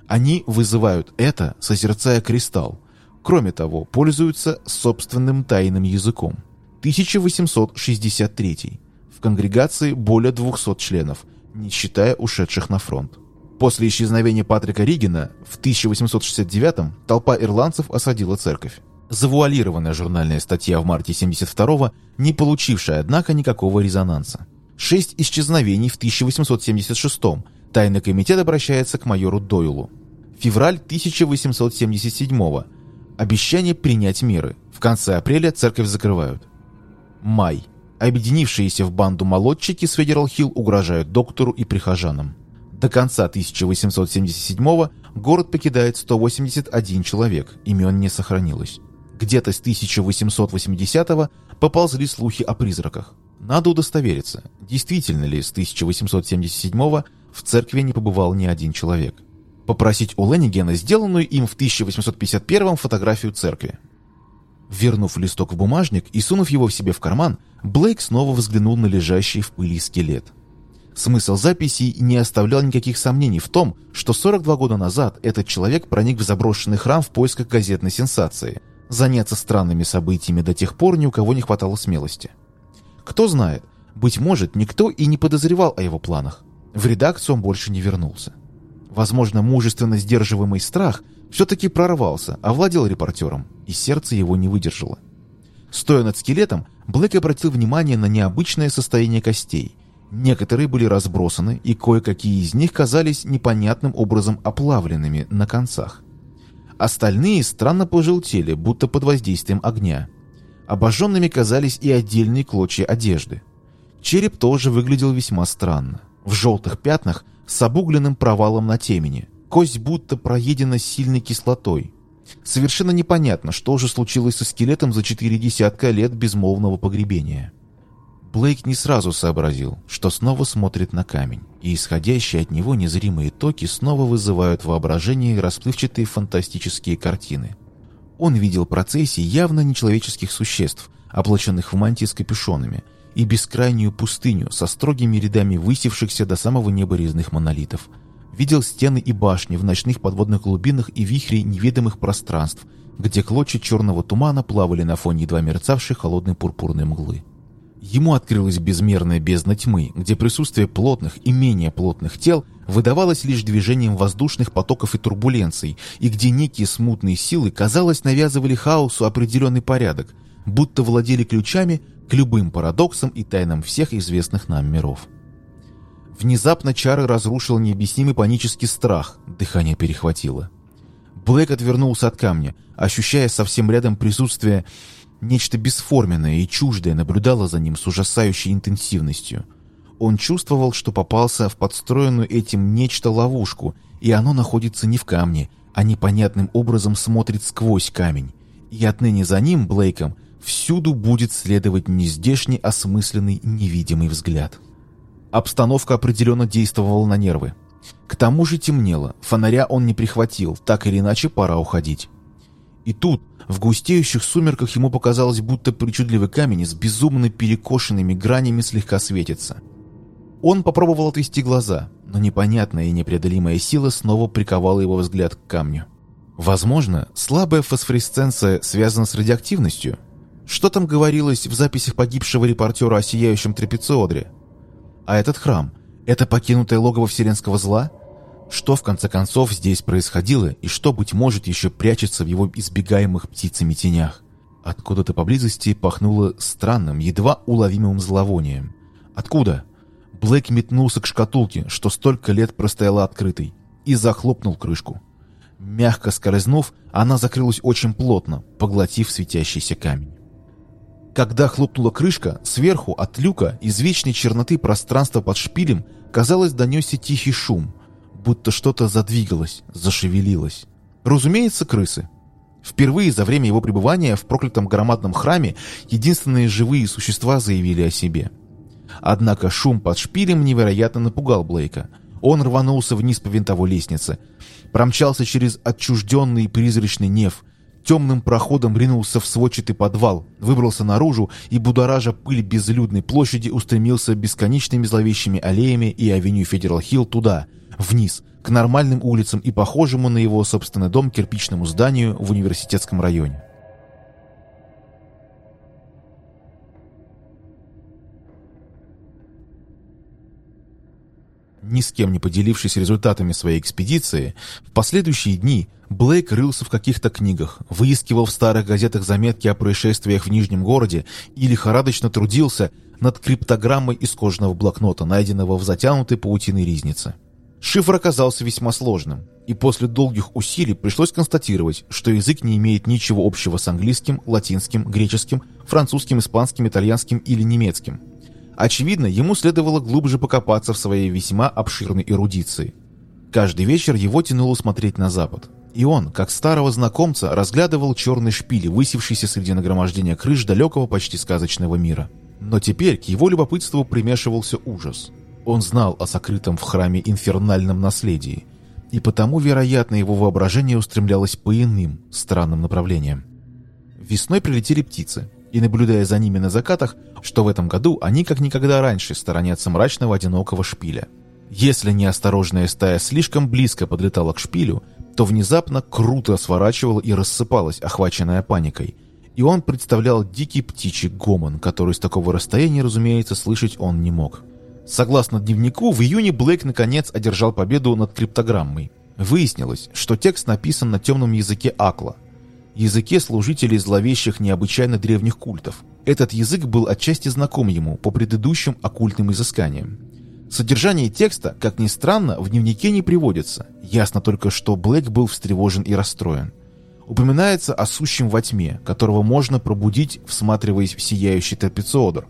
Они вызывают это, созерцая кристалл. Кроме того, пользуются собственным тайным языком. 1863. В конгрегации более 200 членов, не считая ушедших на фронт. После исчезновения Патрика Ригена в 1869-м толпа ирландцев осадила церковь. Завуалированная журнальная статья в марте 72-го, не получившая, однако, никакого резонанса. Шесть исчезновений в 1876-м. Тайный комитет обращается к майору Дойлу. Февраль 1877-го. Обещание принять меры. В конце апреля церковь закрывают. Май. Объединившиеся в банду молодчики с Федерал Хилл угрожают доктору и прихожанам. До конца 1877 город покидает 181 человек, имен не сохранилось. Где-то с 1880 поползли слухи о призраках. Надо удостовериться, действительно ли с 1877 в церкви не побывал ни один человек. Попросить у Леннигена сделанную им в 1851 фотографию церкви. Вернув листок в бумажник и сунув его в себе в карман, Блейк снова взглянул на лежащий в пыли скелет. Смысл записей не оставлял никаких сомнений в том, что 42 года назад этот человек проник в заброшенный храм в поисках газетной сенсации. Заняться странными событиями до тех пор ни у кого не хватало смелости. Кто знает, быть может, никто и не подозревал о его планах. В редакцию он больше не вернулся. Возможно, мужественно сдерживаемый страх все-таки прорвался, овладел репортером, и сердце его не выдержало. Стоя над скелетом, Блэк обратил внимание на необычное состояние костей – Некоторые были разбросаны, и кое-какие из них казались непонятным образом оплавленными на концах. Остальные странно пожелтели, будто под воздействием огня. Обожженными казались и отдельные клочья одежды. Череп тоже выглядел весьма странно. В желтых пятнах с обугленным провалом на темени. Кость будто проедена сильной кислотой. Совершенно непонятно, что же случилось со скелетом за четыре десятка лет безмолвного погребения. Блейк не сразу сообразил, что снова смотрит на камень, и исходящие от него незримые токи снова вызывают воображение расплывчатые фантастические картины. Он видел процессии явно нечеловеческих существ, облаченных в мантии с капюшонами, и бескрайнюю пустыню со строгими рядами высевшихся до самого неба резных монолитов. Видел стены и башни в ночных подводных глубинах и вихре неведомых пространств, где клочья черного тумана плавали на фоне едва мерцавшей холодной пурпурной мглы. Ему открылась безмерная бездна тьмы, где присутствие плотных и менее плотных тел выдавалось лишь движением воздушных потоков и турбуленций, и где некие смутные силы, казалось, навязывали хаосу определенный порядок, будто владели ключами к любым парадоксам и тайнам всех известных нам миров. Внезапно чары разрушил необъяснимый панический страх, дыхание перехватило. Блэк отвернулся от камня, ощущая совсем рядом присутствие Нечто бесформенное и чуждое наблюдало за ним с ужасающей интенсивностью. Он чувствовал, что попался в подстроенную этим нечто ловушку, и оно находится не в камне, а непонятным образом смотрит сквозь камень. И отныне за ним, Блейком, всюду будет следовать нездешний осмысленный невидимый взгляд. Обстановка определенно действовала на нервы. К тому же темнело, фонаря он не прихватил, так или иначе пора уходить. И тут, в густеющих сумерках ему показалось, будто причудливый камень с безумно перекошенными гранями слегка светится. Он попробовал отвести глаза, но непонятная и непреодолимая сила снова приковала его взгляд к камню. Возможно, слабая фосфоресценция связана с радиоактивностью. Что там говорилось в записях погибшего репортера о сияющем трапециодре? А этот храм — это покинутое логово вселенского зла — что, в конце концов, здесь происходило и что, быть может, еще прячется в его избегаемых птицами тенях. Откуда-то поблизости пахнуло странным, едва уловимым зловонием. Откуда? Блэк метнулся к шкатулке, что столько лет простояла открытой, и захлопнул крышку. Мягко скользнув, она закрылась очень плотно, поглотив светящийся камень. Когда хлопнула крышка, сверху от люка из вечной черноты пространства под шпилем, казалось, донесся тихий шум — будто что-то задвигалось, зашевелилось. Разумеется, крысы. Впервые за время его пребывания в проклятом громадном храме единственные живые существа заявили о себе. Однако шум под шпилем невероятно напугал Блейка. Он рванулся вниз по винтовой лестнице, промчался через отчужденный призрачный неф, темным проходом ринулся в сводчатый подвал, выбрался наружу и, будоража пыль безлюдной площади, устремился бесконечными зловещими аллеями и авеню Федерал Хилл туда — вниз, к нормальным улицам и похожему на его собственный дом кирпичному зданию в университетском районе. Ни с кем не поделившись результатами своей экспедиции, в последующие дни Блейк рылся в каких-то книгах, выискивал в старых газетах заметки о происшествиях в Нижнем городе и лихорадочно трудился над криптограммой из кожаного блокнота, найденного в затянутой паутиной ризнице. Шифр оказался весьма сложным, и после долгих усилий пришлось констатировать, что язык не имеет ничего общего с английским, латинским, греческим, французским, испанским, итальянским или немецким. Очевидно, ему следовало глубже покопаться в своей весьма обширной эрудиции. Каждый вечер его тянуло смотреть на запад. И он, как старого знакомца, разглядывал черные шпили, высевшиеся среди нагромождения крыш далекого почти сказочного мира. Но теперь к его любопытству примешивался ужас. Он знал о сокрытом в храме инфернальном наследии, и потому, вероятно, его воображение устремлялось по иным, странным направлениям. Весной прилетели птицы, и, наблюдая за ними на закатах, что в этом году они как никогда раньше сторонятся мрачного одинокого шпиля. Если неосторожная стая слишком близко подлетала к шпилю, то внезапно круто сворачивала и рассыпалась, охваченная паникой. И он представлял дикий птичий гомон, который с такого расстояния, разумеется, слышать он не мог. Согласно дневнику, в июне Блейк наконец одержал победу над криптограммой. Выяснилось, что текст написан на темном языке Акла, языке служителей зловещих необычайно древних культов. Этот язык был отчасти знаком ему по предыдущим оккультным изысканиям. Содержание текста, как ни странно, в дневнике не приводится. Ясно только, что Блэк был встревожен и расстроен. Упоминается о сущем во тьме, которого можно пробудить, всматриваясь в сияющий трапециодр.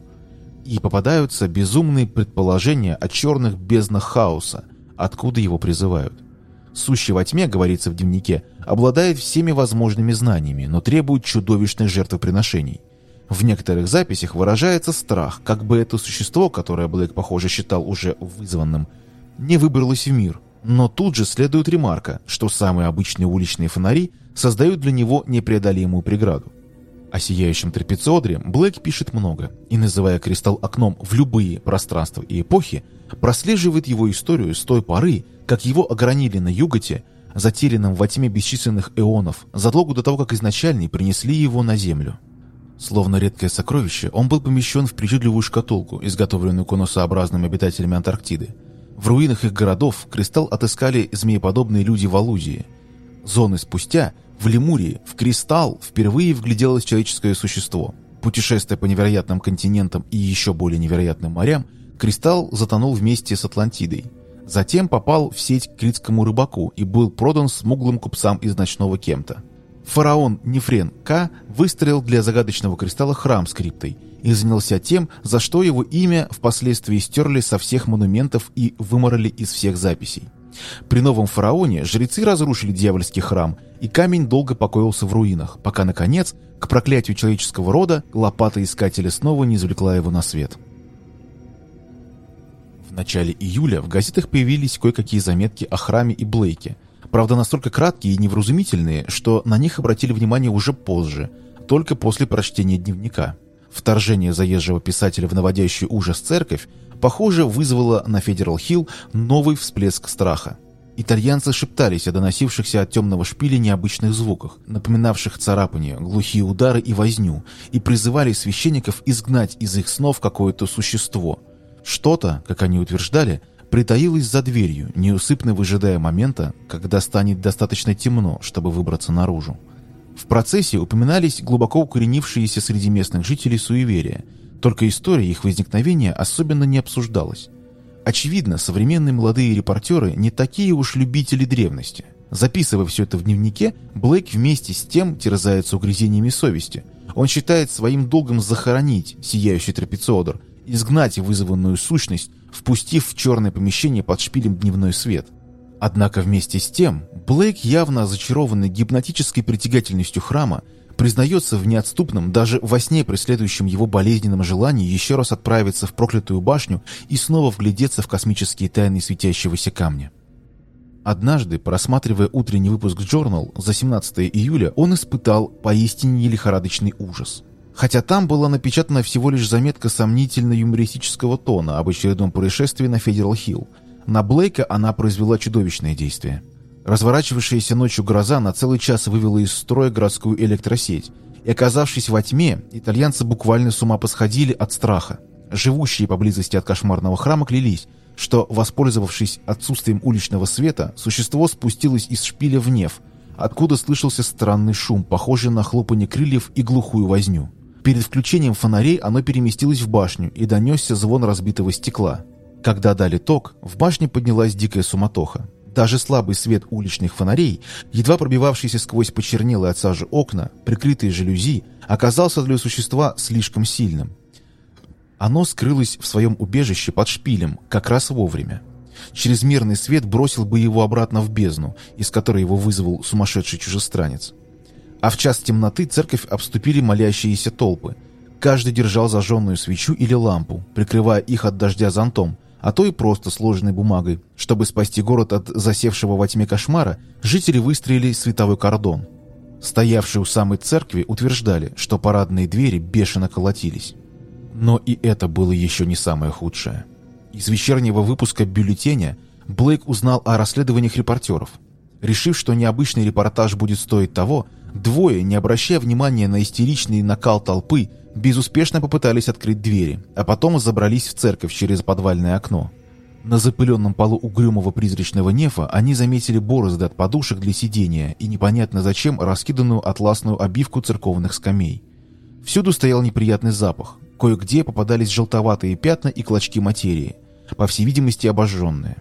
И попадаются безумные предположения о черных безднах хаоса, откуда его призывают. Сущий во тьме, говорится в дневнике, обладает всеми возможными знаниями, но требует чудовищных жертвоприношений – в некоторых записях выражается страх, как бы это существо, которое Блэк, похоже, считал уже вызванным, не выбралось в мир. Но тут же следует ремарка, что самые обычные уличные фонари создают для него непреодолимую преграду. О сияющем трапециодре Блэк пишет много, и, называя кристалл окном в любые пространства и эпохи, прослеживает его историю с той поры, как его огранили на юготе, затерянном во тьме бесчисленных эонов, задолго до того, как изначальные принесли его на Землю. Словно редкое сокровище, он был помещен в причудливую шкатулку, изготовленную конусообразными обитателями Антарктиды. В руинах их городов кристалл отыскали змееподобные люди в Алузии. Зоны спустя, в Лемурии, в кристалл впервые вгляделось человеческое существо. Путешествуя по невероятным континентам и еще более невероятным морям, кристалл затонул вместе с Атлантидой. Затем попал в сеть к критскому рыбаку и был продан смуглым купцам из ночного Кемта. Фараон Нефрен К выстроил для загадочного кристалла храм с криптой и занялся тем, за что его имя впоследствии стерли со всех монументов и выморали из всех записей. При новом фараоне жрецы разрушили дьявольский храм, и камень долго покоился в руинах, пока, наконец, к проклятию человеческого рода лопата искателя снова не извлекла его на свет. В начале июля в газетах появились кое-какие заметки о храме и Блейке – правда настолько краткие и невразумительные, что на них обратили внимание уже позже, только после прочтения дневника. Вторжение заезжего писателя в наводящий ужас церковь, похоже, вызвало на Федерал Хилл новый всплеск страха. Итальянцы шептались о доносившихся от темного шпиля необычных звуках, напоминавших царапание, глухие удары и возню, и призывали священников изгнать из их снов какое-то существо. Что-то, как они утверждали, притаилась за дверью, неусыпно выжидая момента, когда станет достаточно темно, чтобы выбраться наружу. В процессе упоминались глубоко укоренившиеся среди местных жителей суеверия, только история их возникновения особенно не обсуждалась. Очевидно, современные молодые репортеры не такие уж любители древности. Записывая все это в дневнике, Блейк вместе с тем терзается угрызениями совести. Он считает своим долгом захоронить сияющий трапециодр, изгнать вызванную сущность, впустив в черное помещение под шпилем дневной свет. Однако вместе с тем, Блейк, явно зачарованный гипнотической притягательностью храма, признается в неотступном, даже во сне преследующем его болезненном желании еще раз отправиться в проклятую башню и снова вглядеться в космические тайны светящегося камня. Однажды, просматривая утренний выпуск Journal за 17 июля, он испытал поистине лихорадочный ужас – хотя там была напечатана всего лишь заметка сомнительно-юмористического тона об очередном происшествии на Федерал-Хилл. На Блейка она произвела чудовищное действие. Разворачивавшаяся ночью гроза на целый час вывела из строя городскую электросеть, и, оказавшись во тьме, итальянцы буквально с ума посходили от страха. Живущие поблизости от кошмарного храма клялись, что, воспользовавшись отсутствием уличного света, существо спустилось из шпиля в неф, откуда слышался странный шум, похожий на хлопанье крыльев и глухую возню. Перед включением фонарей оно переместилось в башню и донесся звон разбитого стекла. Когда дали ток, в башне поднялась дикая суматоха. Даже слабый свет уличных фонарей, едва пробивавшийся сквозь почернелые от сажи окна, прикрытые жалюзи, оказался для существа слишком сильным. Оно скрылось в своем убежище под шпилем, как раз вовремя. Чрезмерный свет бросил бы его обратно в бездну, из которой его вызвал сумасшедший чужестранец. А в час темноты церковь обступили молящиеся толпы. Каждый держал зажженную свечу или лампу, прикрывая их от дождя зонтом, а то и просто сложенной бумагой. Чтобы спасти город от засевшего во тьме кошмара, жители выстроили световой кордон. Стоявшие у самой церкви утверждали, что парадные двери бешено колотились. Но и это было еще не самое худшее. Из вечернего выпуска бюллетеня Блейк узнал о расследованиях репортеров. Решив, что необычный репортаж будет стоить того, двое, не обращая внимания на истеричный накал толпы, безуспешно попытались открыть двери, а потом забрались в церковь через подвальное окно. На запыленном полу угрюмого призрачного нефа они заметили борозды от подушек для сидения и непонятно зачем раскиданную атласную обивку церковных скамей. Всюду стоял неприятный запах. Кое-где попадались желтоватые пятна и клочки материи, по всей видимости обожженные.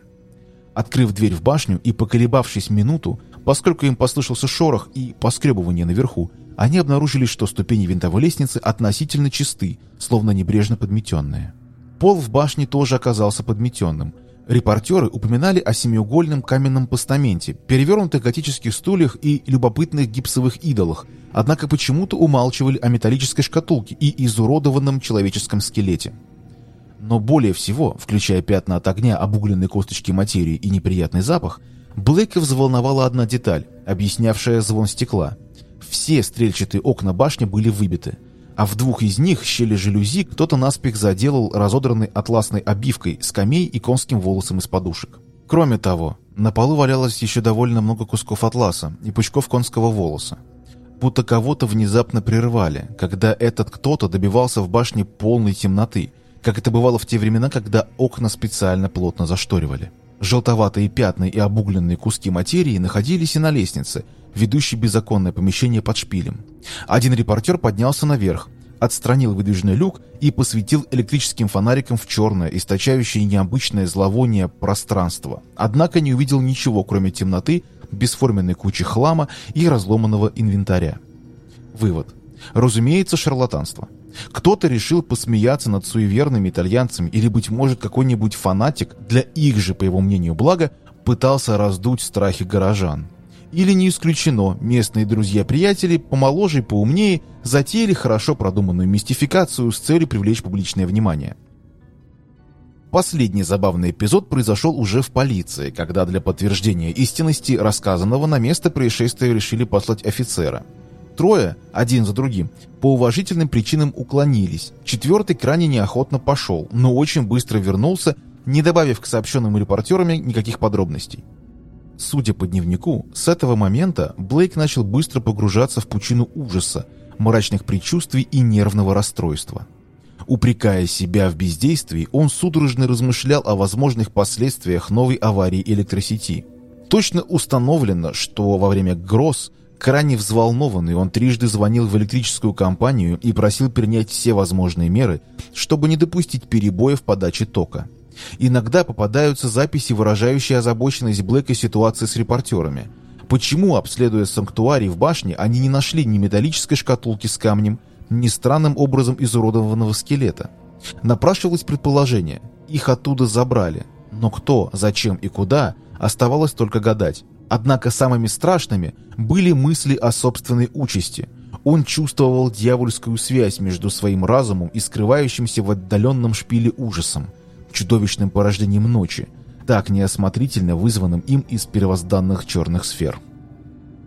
Открыв дверь в башню и поколебавшись минуту, поскольку им послышался шорох и поскребывание наверху, они обнаружили, что ступени винтовой лестницы относительно чисты, словно небрежно подметенные. Пол в башне тоже оказался подметенным. Репортеры упоминали о семиугольном каменном постаменте, перевернутых готических стульях и любопытных гипсовых идолах, однако почему-то умалчивали о металлической шкатулке и изуродованном человеческом скелете. Но более всего, включая пятна от огня, обугленные косточки материи и неприятный запах, Блэка взволновала одна деталь, объяснявшая звон стекла – все стрельчатые окна башни были выбиты, а в двух из них щели жалюзи кто-то наспех заделал разодранной атласной обивкой, скамей и конским волосом из подушек. Кроме того, на полу валялось еще довольно много кусков атласа и пучков конского волоса. Будто кого-то внезапно прервали, когда этот кто-то добивался в башне полной темноты, как это бывало в те времена, когда окна специально плотно зашторивали. Желтоватые пятна и обугленные куски материи находились и на лестнице, ведущей беззаконное помещение под шпилем. Один репортер поднялся наверх, отстранил выдвижной люк и посветил электрическим фонариком в черное, источающее необычное зловоние пространство. Однако не увидел ничего, кроме темноты, бесформенной кучи хлама и разломанного инвентаря. Вывод. Разумеется, шарлатанство. Кто-то решил посмеяться над суеверными итальянцами или, быть может, какой-нибудь фанатик, для их же, по его мнению, блага, пытался раздуть страхи горожан. Или не исключено, местные друзья-приятели, помоложе и поумнее, затеяли хорошо продуманную мистификацию с целью привлечь публичное внимание. Последний забавный эпизод произошел уже в полиции, когда для подтверждения истинности рассказанного на место происшествия решили послать офицера – Трое, один за другим, по уважительным причинам уклонились. Четвертый крайне неохотно пошел, но очень быстро вернулся, не добавив к сообщенным репортерами никаких подробностей. Судя по дневнику, с этого момента Блейк начал быстро погружаться в пучину ужаса, мрачных предчувствий и нервного расстройства. Упрекая себя в бездействии, он судорожно размышлял о возможных последствиях новой аварии электросети. Точно установлено, что во время гроз – Крайне взволнованный, он трижды звонил в электрическую компанию и просил принять все возможные меры, чтобы не допустить перебоя в подаче тока. Иногда попадаются записи, выражающие озабоченность Блэка ситуации с репортерами. Почему, обследуя санктуарий в башне, они не нашли ни металлической шкатулки с камнем, ни странным образом изуродованного скелета? Напрашивалось предположение, их оттуда забрали. Но кто, зачем и куда, оставалось только гадать. Однако самыми страшными были мысли о собственной участи. Он чувствовал дьявольскую связь между своим разумом и скрывающимся в отдаленном шпиле ужасом, чудовищным порождением ночи, так неосмотрительно вызванным им из первозданных черных сфер.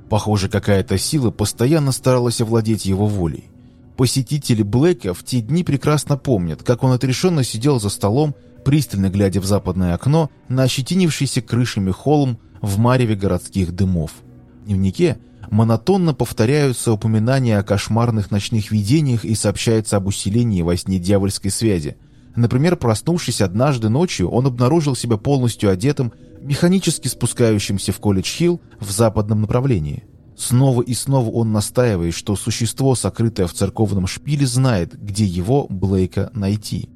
Похоже, какая-то сила постоянно старалась овладеть его волей. Посетители Блэка в те дни прекрасно помнят, как он отрешенно сидел за столом, пристально глядя в западное окно на ощетинившийся крышами холм в мареве городских дымов. В дневнике монотонно повторяются упоминания о кошмарных ночных видениях и сообщается об усилении во сне дьявольской связи. Например, проснувшись однажды ночью, он обнаружил себя полностью одетым, механически спускающимся в колледж-хилл в западном направлении. Снова и снова он настаивает, что существо, сокрытое в церковном шпиле, знает, где его, Блейка, найти.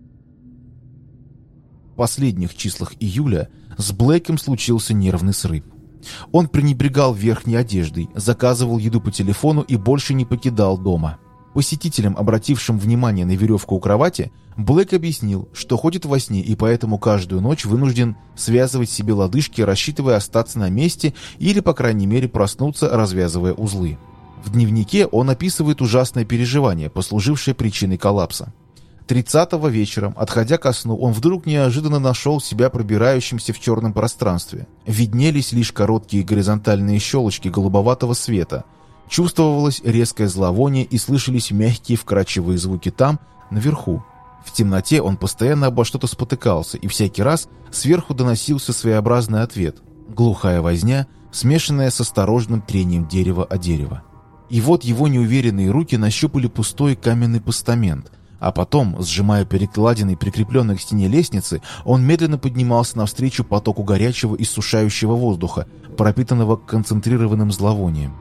последних числах июля с Блейком случился нервный срыв. Он пренебрегал верхней одеждой, заказывал еду по телефону и больше не покидал дома. Посетителям, обратившим внимание на веревку у кровати, Блэк объяснил, что ходит во сне и поэтому каждую ночь вынужден связывать себе лодыжки, рассчитывая остаться на месте или, по крайней мере, проснуться, развязывая узлы. В дневнике он описывает ужасное переживание, послужившее причиной коллапса. 30-го вечером, отходя ко сну, он вдруг неожиданно нашел себя пробирающимся в черном пространстве. Виднелись лишь короткие горизонтальные щелочки голубоватого света. Чувствовалось резкое зловоние и слышались мягкие вкрадчивые звуки там, наверху. В темноте он постоянно обо что-то спотыкался, и всякий раз сверху доносился своеобразный ответ. Глухая возня, смешанная с осторожным трением дерева о дерево. И вот его неуверенные руки нащупали пустой каменный постамент – а потом, сжимая перекладиной, прикрепленной к стене лестницы, он медленно поднимался навстречу потоку горячего и сушающего воздуха, пропитанного концентрированным зловонием.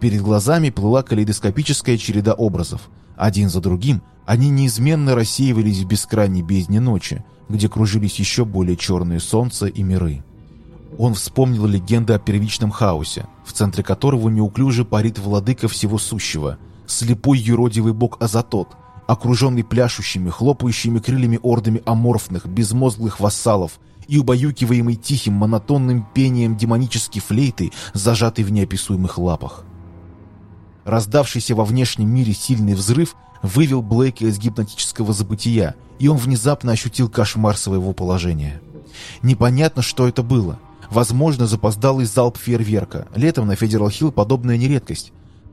Перед глазами плыла калейдоскопическая череда образов. Один за другим они неизменно рассеивались в бескрайней бездне ночи, где кружились еще более черные солнца и миры. Он вспомнил легенды о первичном хаосе, в центре которого неуклюже парит владыка всего сущего, слепой юродивый бог Азатот – окруженный пляшущими, хлопающими крыльями ордами аморфных, безмозглых вассалов и убаюкиваемый тихим, монотонным пением демонической флейты, зажатой в неописуемых лапах. Раздавшийся во внешнем мире сильный взрыв вывел Блейка из гипнотического забытия, и он внезапно ощутил кошмар своего положения. Непонятно, что это было. Возможно, запоздалый залп фейерверка. Летом на Федерал-Хилл подобная нередкость.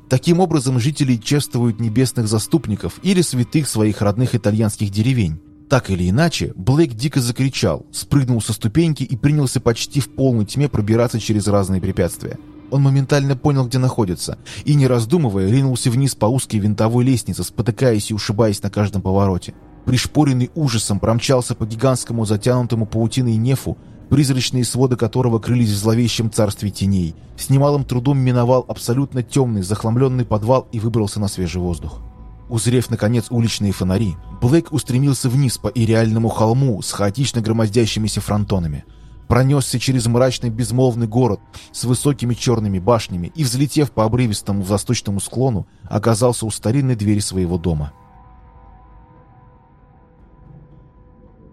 Таким образом, жители чествуют небесных заступников или святых своих родных итальянских деревень. Так или иначе, Блейк дико закричал, спрыгнул со ступеньки и принялся почти в полной тьме пробираться через разные препятствия. Он моментально понял, где находится, и, не раздумывая, ринулся вниз по узкой винтовой лестнице, спотыкаясь и ушибаясь на каждом повороте. Пришпоренный ужасом промчался по гигантскому затянутому паутиной нефу, призрачные своды которого крылись в зловещем царстве теней. С немалым трудом миновал абсолютно темный, захламленный подвал и выбрался на свежий воздух. Узрев, наконец, уличные фонари, Блейк устремился вниз по иреальному холму с хаотично громоздящимися фронтонами. Пронесся через мрачный безмолвный город с высокими черными башнями и, взлетев по обрывистому восточному склону, оказался у старинной двери своего дома.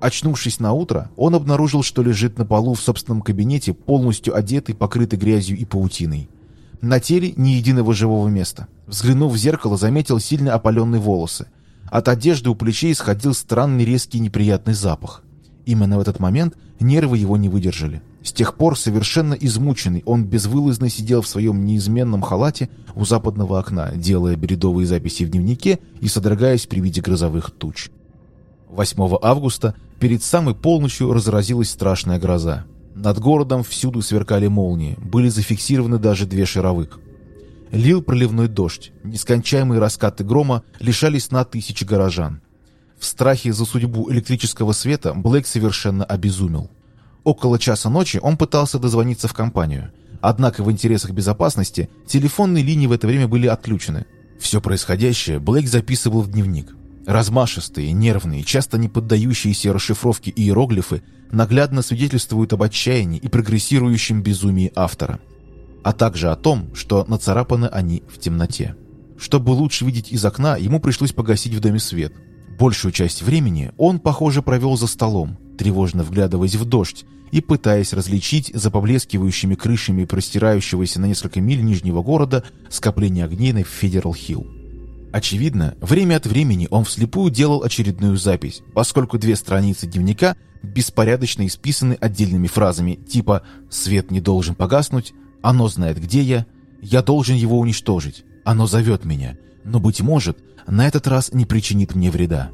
Очнувшись на утро, он обнаружил, что лежит на полу в собственном кабинете, полностью одетый, покрытый грязью и паутиной. На теле ни единого живого места. Взглянув в зеркало, заметил сильно опаленные волосы. От одежды у плечей исходил странный резкий неприятный запах. Именно в этот момент нервы его не выдержали. С тех пор, совершенно измученный, он безвылазно сидел в своем неизменном халате у западного окна, делая бредовые записи в дневнике и содрогаясь при виде грозовых туч. 8 августа перед самой полночью разразилась страшная гроза. Над городом всюду сверкали молнии, были зафиксированы даже две шаровых. Лил проливной дождь, нескончаемые раскаты грома лишались на тысячи горожан. В страхе за судьбу электрического света Блейк совершенно обезумел. Около часа ночи он пытался дозвониться в компанию. Однако в интересах безопасности телефонные линии в это время были отключены. Все происходящее Блейк записывал в дневник. Размашистые, нервные, часто не поддающиеся расшифровке иероглифы наглядно свидетельствуют об отчаянии и прогрессирующем безумии автора, а также о том, что нацарапаны они в темноте. Чтобы лучше видеть из окна, ему пришлось погасить в доме свет. Большую часть времени он, похоже, провел за столом, тревожно вглядываясь в дождь и пытаясь различить за поблескивающими крышами простирающегося на несколько миль нижнего города скопление огней на Федерал-Хилл. Очевидно, время от времени он вслепую делал очередную запись, поскольку две страницы дневника беспорядочно исписаны отдельными фразами типа «свет не должен погаснуть», «оно знает, где я», «я должен его уничтожить», «оно зовет меня», но, быть может, на этот раз не причинит мне вреда.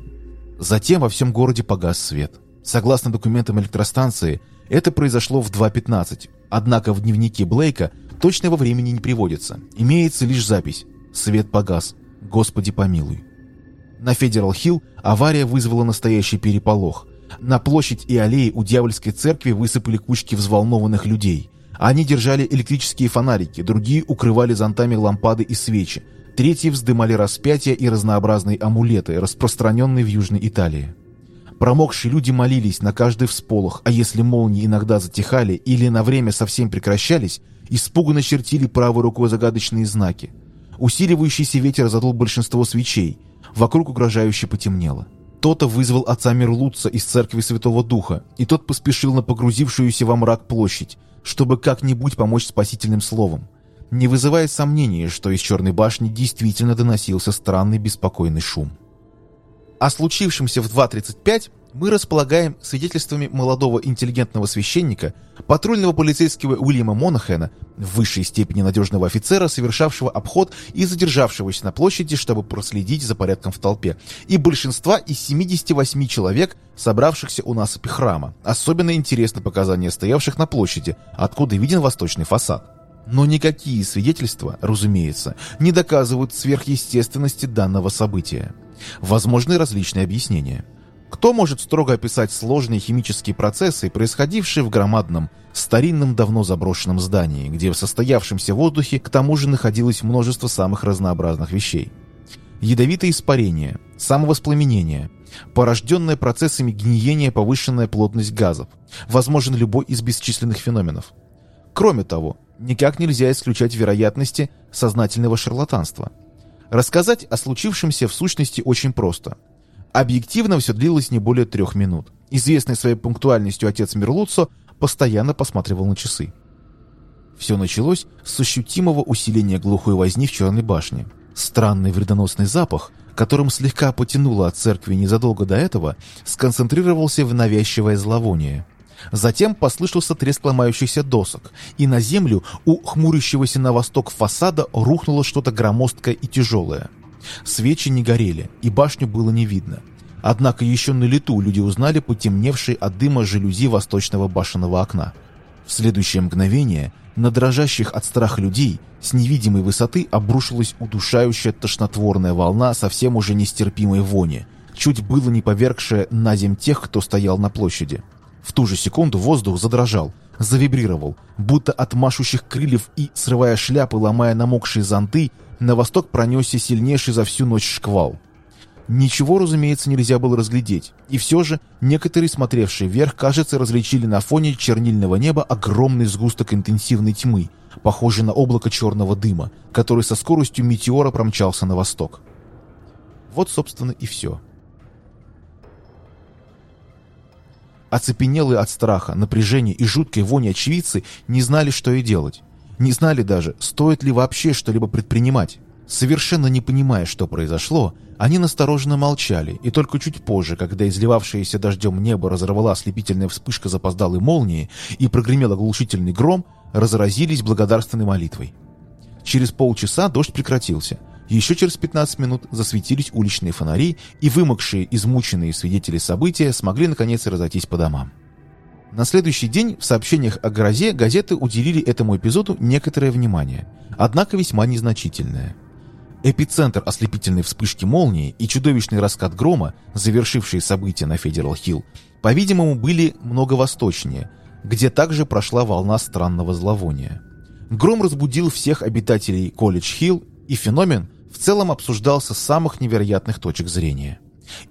Затем во всем городе погас свет. Согласно документам электростанции, это произошло в 2.15, однако в дневнике Блейка точного времени не приводится, имеется лишь запись «свет погас», Господи помилуй. На Федерал-Хилл авария вызвала настоящий переполох. На площадь и аллеи у дьявольской церкви высыпали кучки взволнованных людей. Они держали электрические фонарики, другие укрывали зонтами лампады и свечи, третьи вздымали распятия и разнообразные амулеты, распространенные в Южной Италии. Промокшие люди молились на каждый всполох, а если молнии иногда затихали или на время совсем прекращались, испуганно чертили правой рукой загадочные знаки. Усиливающийся ветер задул большинство свечей. Вокруг угрожающе потемнело. То-то вызвал отца Мерлуца из церкви Святого Духа, и тот поспешил на погрузившуюся во мрак площадь, чтобы как-нибудь помочь спасительным словом, не вызывая сомнений, что из Черной башни действительно доносился странный беспокойный шум. О случившемся в 2.35 мы располагаем свидетельствами молодого интеллигентного священника, патрульного полицейского Уильяма Монахена, в высшей степени надежного офицера, совершавшего обход и задержавшегося на площади, чтобы проследить за порядком в толпе, и большинства из 78 человек, собравшихся у насыпи храма. Особенно интересны показания стоявших на площади, откуда виден восточный фасад. Но никакие свидетельства, разумеется, не доказывают сверхъестественности данного события. Возможны различные объяснения. Кто может строго описать сложные химические процессы, происходившие в громадном, старинном, давно заброшенном здании, где в состоявшемся воздухе к тому же находилось множество самых разнообразных вещей? Ядовитое испарение, самовоспламенение, порожденное процессами гниения повышенная плотность газов, возможен любой из бесчисленных феноменов. Кроме того, никак нельзя исключать вероятности сознательного шарлатанства. Рассказать о случившемся в сущности очень просто. Объективно все длилось не более трех минут. Известный своей пунктуальностью отец Мерлуцо постоянно посматривал на часы. Все началось с ощутимого усиления глухой возни в черной башне. Странный вредоносный запах, которым слегка потянуло от церкви незадолго до этого, сконцентрировался в навязчивое зловоние – Затем послышался треск ломающихся досок, и на землю у хмурящегося на восток фасада рухнуло что-то громоздкое и тяжелое. Свечи не горели, и башню было не видно. Однако еще на лету люди узнали потемневшие от дыма жалюзи восточного башенного окна. В следующее мгновение на дрожащих от страха людей с невидимой высоты обрушилась удушающая тошнотворная волна совсем уже нестерпимой вони, чуть было не повергшая на земь тех, кто стоял на площади. В ту же секунду воздух задрожал, завибрировал, будто от машущих крыльев и, срывая шляпы, ломая намокшие зонты, на восток пронесся сильнейший за всю ночь шквал. Ничего, разумеется, нельзя было разглядеть, и все же некоторые, смотревшие вверх, кажется, различили на фоне чернильного неба огромный сгусток интенсивной тьмы, похожий на облако черного дыма, который со скоростью метеора промчался на восток. Вот, собственно, и все. Оцепенелые от страха, напряжения и жуткой вони очевидцы не знали, что и делать. Не знали даже, стоит ли вообще что-либо предпринимать. Совершенно не понимая, что произошло, они настороженно молчали, и только чуть позже, когда изливавшееся дождем небо разорвала ослепительная вспышка запоздалой молнии и прогремел оглушительный гром, разразились благодарственной молитвой. Через полчаса дождь прекратился, еще через 15 минут засветились уличные фонари, и вымокшие, измученные свидетели события смогли наконец разойтись по домам. На следующий день в сообщениях о грозе газеты уделили этому эпизоду некоторое внимание, однако весьма незначительное. Эпицентр ослепительной вспышки молнии и чудовищный раскат грома, завершившие события на Федерал-Хилл, по-видимому, были много восточнее, где также прошла волна странного зловония. Гром разбудил всех обитателей Колледж-Хилл, и феномен в целом обсуждался с самых невероятных точек зрения.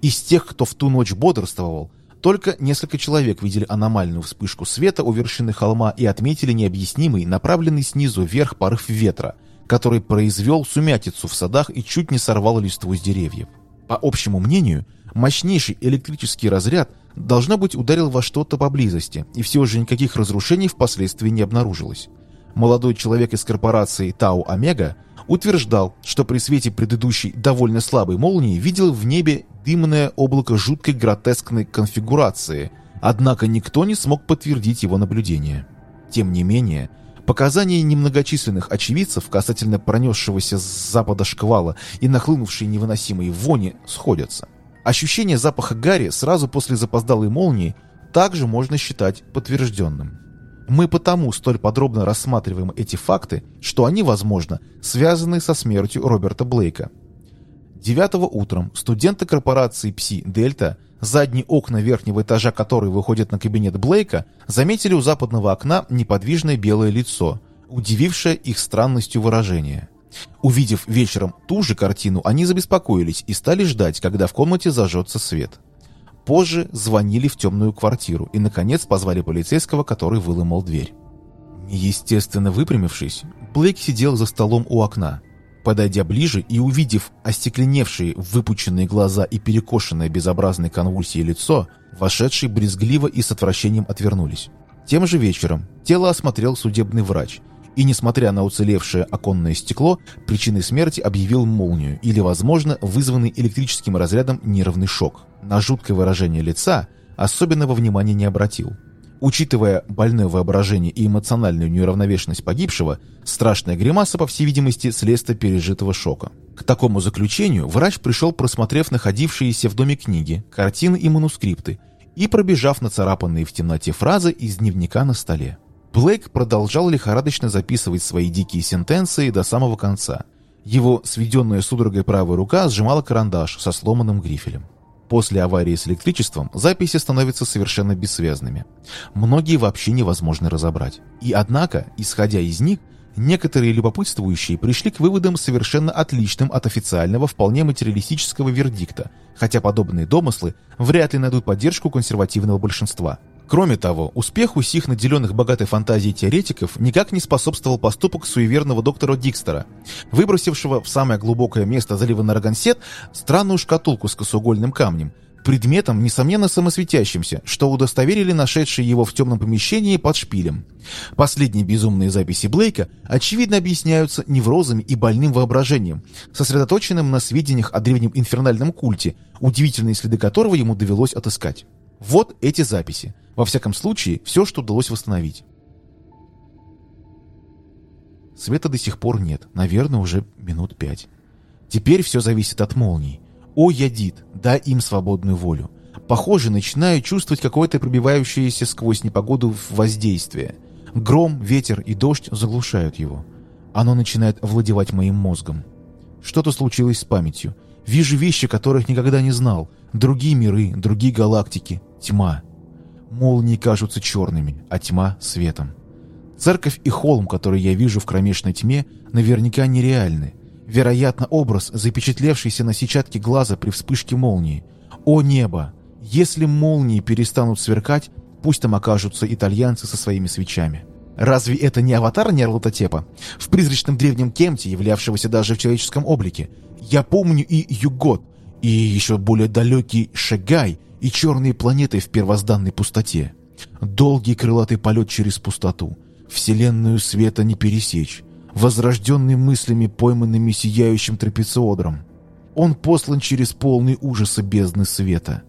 Из тех, кто в ту ночь бодрствовал, только несколько человек видели аномальную вспышку света у вершины холма и отметили необъяснимый, направленный снизу вверх порыв ветра, который произвел сумятицу в садах и чуть не сорвал листву с деревьев. По общему мнению, мощнейший электрический разряд должно быть ударил во что-то поблизости, и все же никаких разрушений впоследствии не обнаружилось. Молодой человек из корпорации Тау Омега утверждал, что при свете предыдущей довольно слабой молнии видел в небе дымное облако жуткой гротескной конфигурации, однако никто не смог подтвердить его наблюдение. Тем не менее, показания немногочисленных очевидцев касательно пронесшегося с запада шквала и нахлынувшей невыносимой вони сходятся. Ощущение запаха гари сразу после запоздалой молнии также можно считать подтвержденным. Мы потому столь подробно рассматриваем эти факты, что они, возможно, связаны со смертью Роберта Блейка. 9 утром студенты корпорации Пси Дельта, задние окна верхнего этажа которой выходят на кабинет Блейка, заметили у западного окна неподвижное белое лицо, удивившее их странностью выражения. Увидев вечером ту же картину, они забеспокоились и стали ждать, когда в комнате зажжется свет. Позже звонили в темную квартиру и, наконец, позвали полицейского, который выломал дверь. Неестественно выпрямившись, Блейк сидел за столом у окна. Подойдя ближе и увидев остекленевшие, выпученные глаза и перекошенное безобразной конвульсией лицо, вошедшие брезгливо и с отвращением отвернулись. Тем же вечером тело осмотрел судебный врач и, несмотря на уцелевшее оконное стекло, причиной смерти объявил молнию или, возможно, вызванный электрическим разрядом нервный шок. На жуткое выражение лица особенного внимания не обратил. Учитывая больное воображение и эмоциональную неуравновешенность погибшего, страшная гримаса, по всей видимости, следствие пережитого шока. К такому заключению врач пришел, просмотрев находившиеся в доме книги, картины и манускрипты, и пробежав нацарапанные в темноте фразы из дневника на столе. Блейк продолжал лихорадочно записывать свои дикие сентенции до самого конца. Его сведенная судорогой правая рука сжимала карандаш со сломанным грифелем. После аварии с электричеством записи становятся совершенно бессвязными. Многие вообще невозможно разобрать. И однако, исходя из них, некоторые любопытствующие пришли к выводам совершенно отличным от официального, вполне материалистического вердикта, хотя подобные домыслы вряд ли найдут поддержку консервативного большинства. Кроме того, успеху сих наделенных богатой фантазией теоретиков никак не способствовал поступок суеверного доктора Дикстера, выбросившего в самое глубокое место залива Нарагансет странную шкатулку с косоугольным камнем, предметом, несомненно, самосветящимся, что удостоверили нашедшие его в темном помещении под шпилем. Последние безумные записи Блейка, очевидно, объясняются неврозами и больным воображением, сосредоточенным на сведениях о древнем инфернальном культе, удивительные следы которого ему довелось отыскать. Вот эти записи. Во всяком случае, все, что удалось восстановить. Света до сих пор нет, наверное, уже минут пять. Теперь все зависит от молний. О, ядит, дай им свободную волю. Похоже, начинаю чувствовать какое-то пробивающееся сквозь непогоду воздействие. Гром, ветер и дождь заглушают его. Оно начинает овладевать моим мозгом. Что-то случилось с памятью. Вижу вещи, которых никогда не знал. Другие миры, другие галактики. Тьма. Молнии кажутся черными, а тьма — светом. Церковь и холм, который я вижу в кромешной тьме, наверняка нереальны. Вероятно, образ, запечатлевшийся на сетчатке глаза при вспышке молнии. О небо! Если молнии перестанут сверкать, пусть там окажутся итальянцы со своими свечами. Разве это не аватар Нерлототепа? В призрачном древнем Кемте, являвшегося даже в человеческом облике. Я помню и Югот, и еще более далекий Шагай, и черные планеты в первозданной пустоте. Долгий крылатый полет через пустоту. Вселенную света не пересечь. Возрожденный мыслями, пойманными сияющим трапециодром. Он послан через полный ужаса бездны света.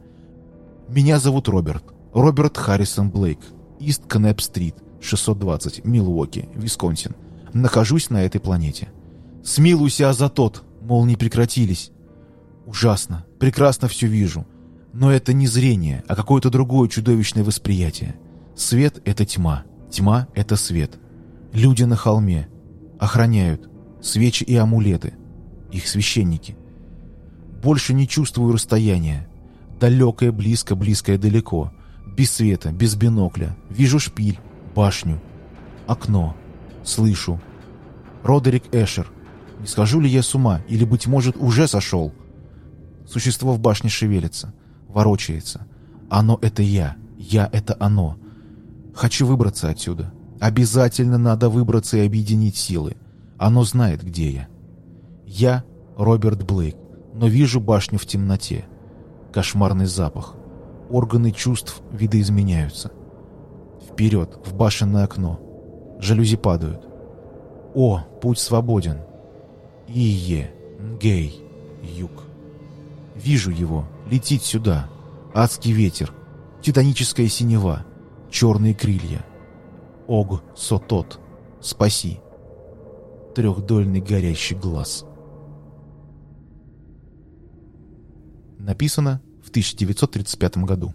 Меня зовут Роберт. Роберт Харрисон Блейк. Ист Кнеп-стрит, 620, Милуоки, Висконсин. Нахожусь на этой планете. Смилуйся, за тот, молнии прекратились. Ужасно, прекрасно все вижу. Но это не зрение, а какое-то другое чудовищное восприятие. Свет — это тьма, тьма — это свет. Люди на холме. Охраняют. Свечи и амулеты. Их священники. Больше не чувствую расстояния. Далекое, близко, близкое, далеко. Без света, без бинокля. Вижу шпиль, башню, окно. Слышу. Родерик Эшер. Не схожу ли я с ума, или, быть может, уже сошел? Существо в башне шевелится ворочается. Оно — это я, я — это оно. Хочу выбраться отсюда. Обязательно надо выбраться и объединить силы. Оно знает, где я. Я — Роберт Блейк, но вижу башню в темноте. Кошмарный запах. Органы чувств видоизменяются. Вперед, в башенное окно. Жалюзи падают. О, путь свободен. Ие, Нгей, Юг. Вижу его, летит сюда. Адский ветер, титаническая синева, черные крылья. Ог, Сотот, спаси. Трехдольный горящий глаз. Написано в 1935 году.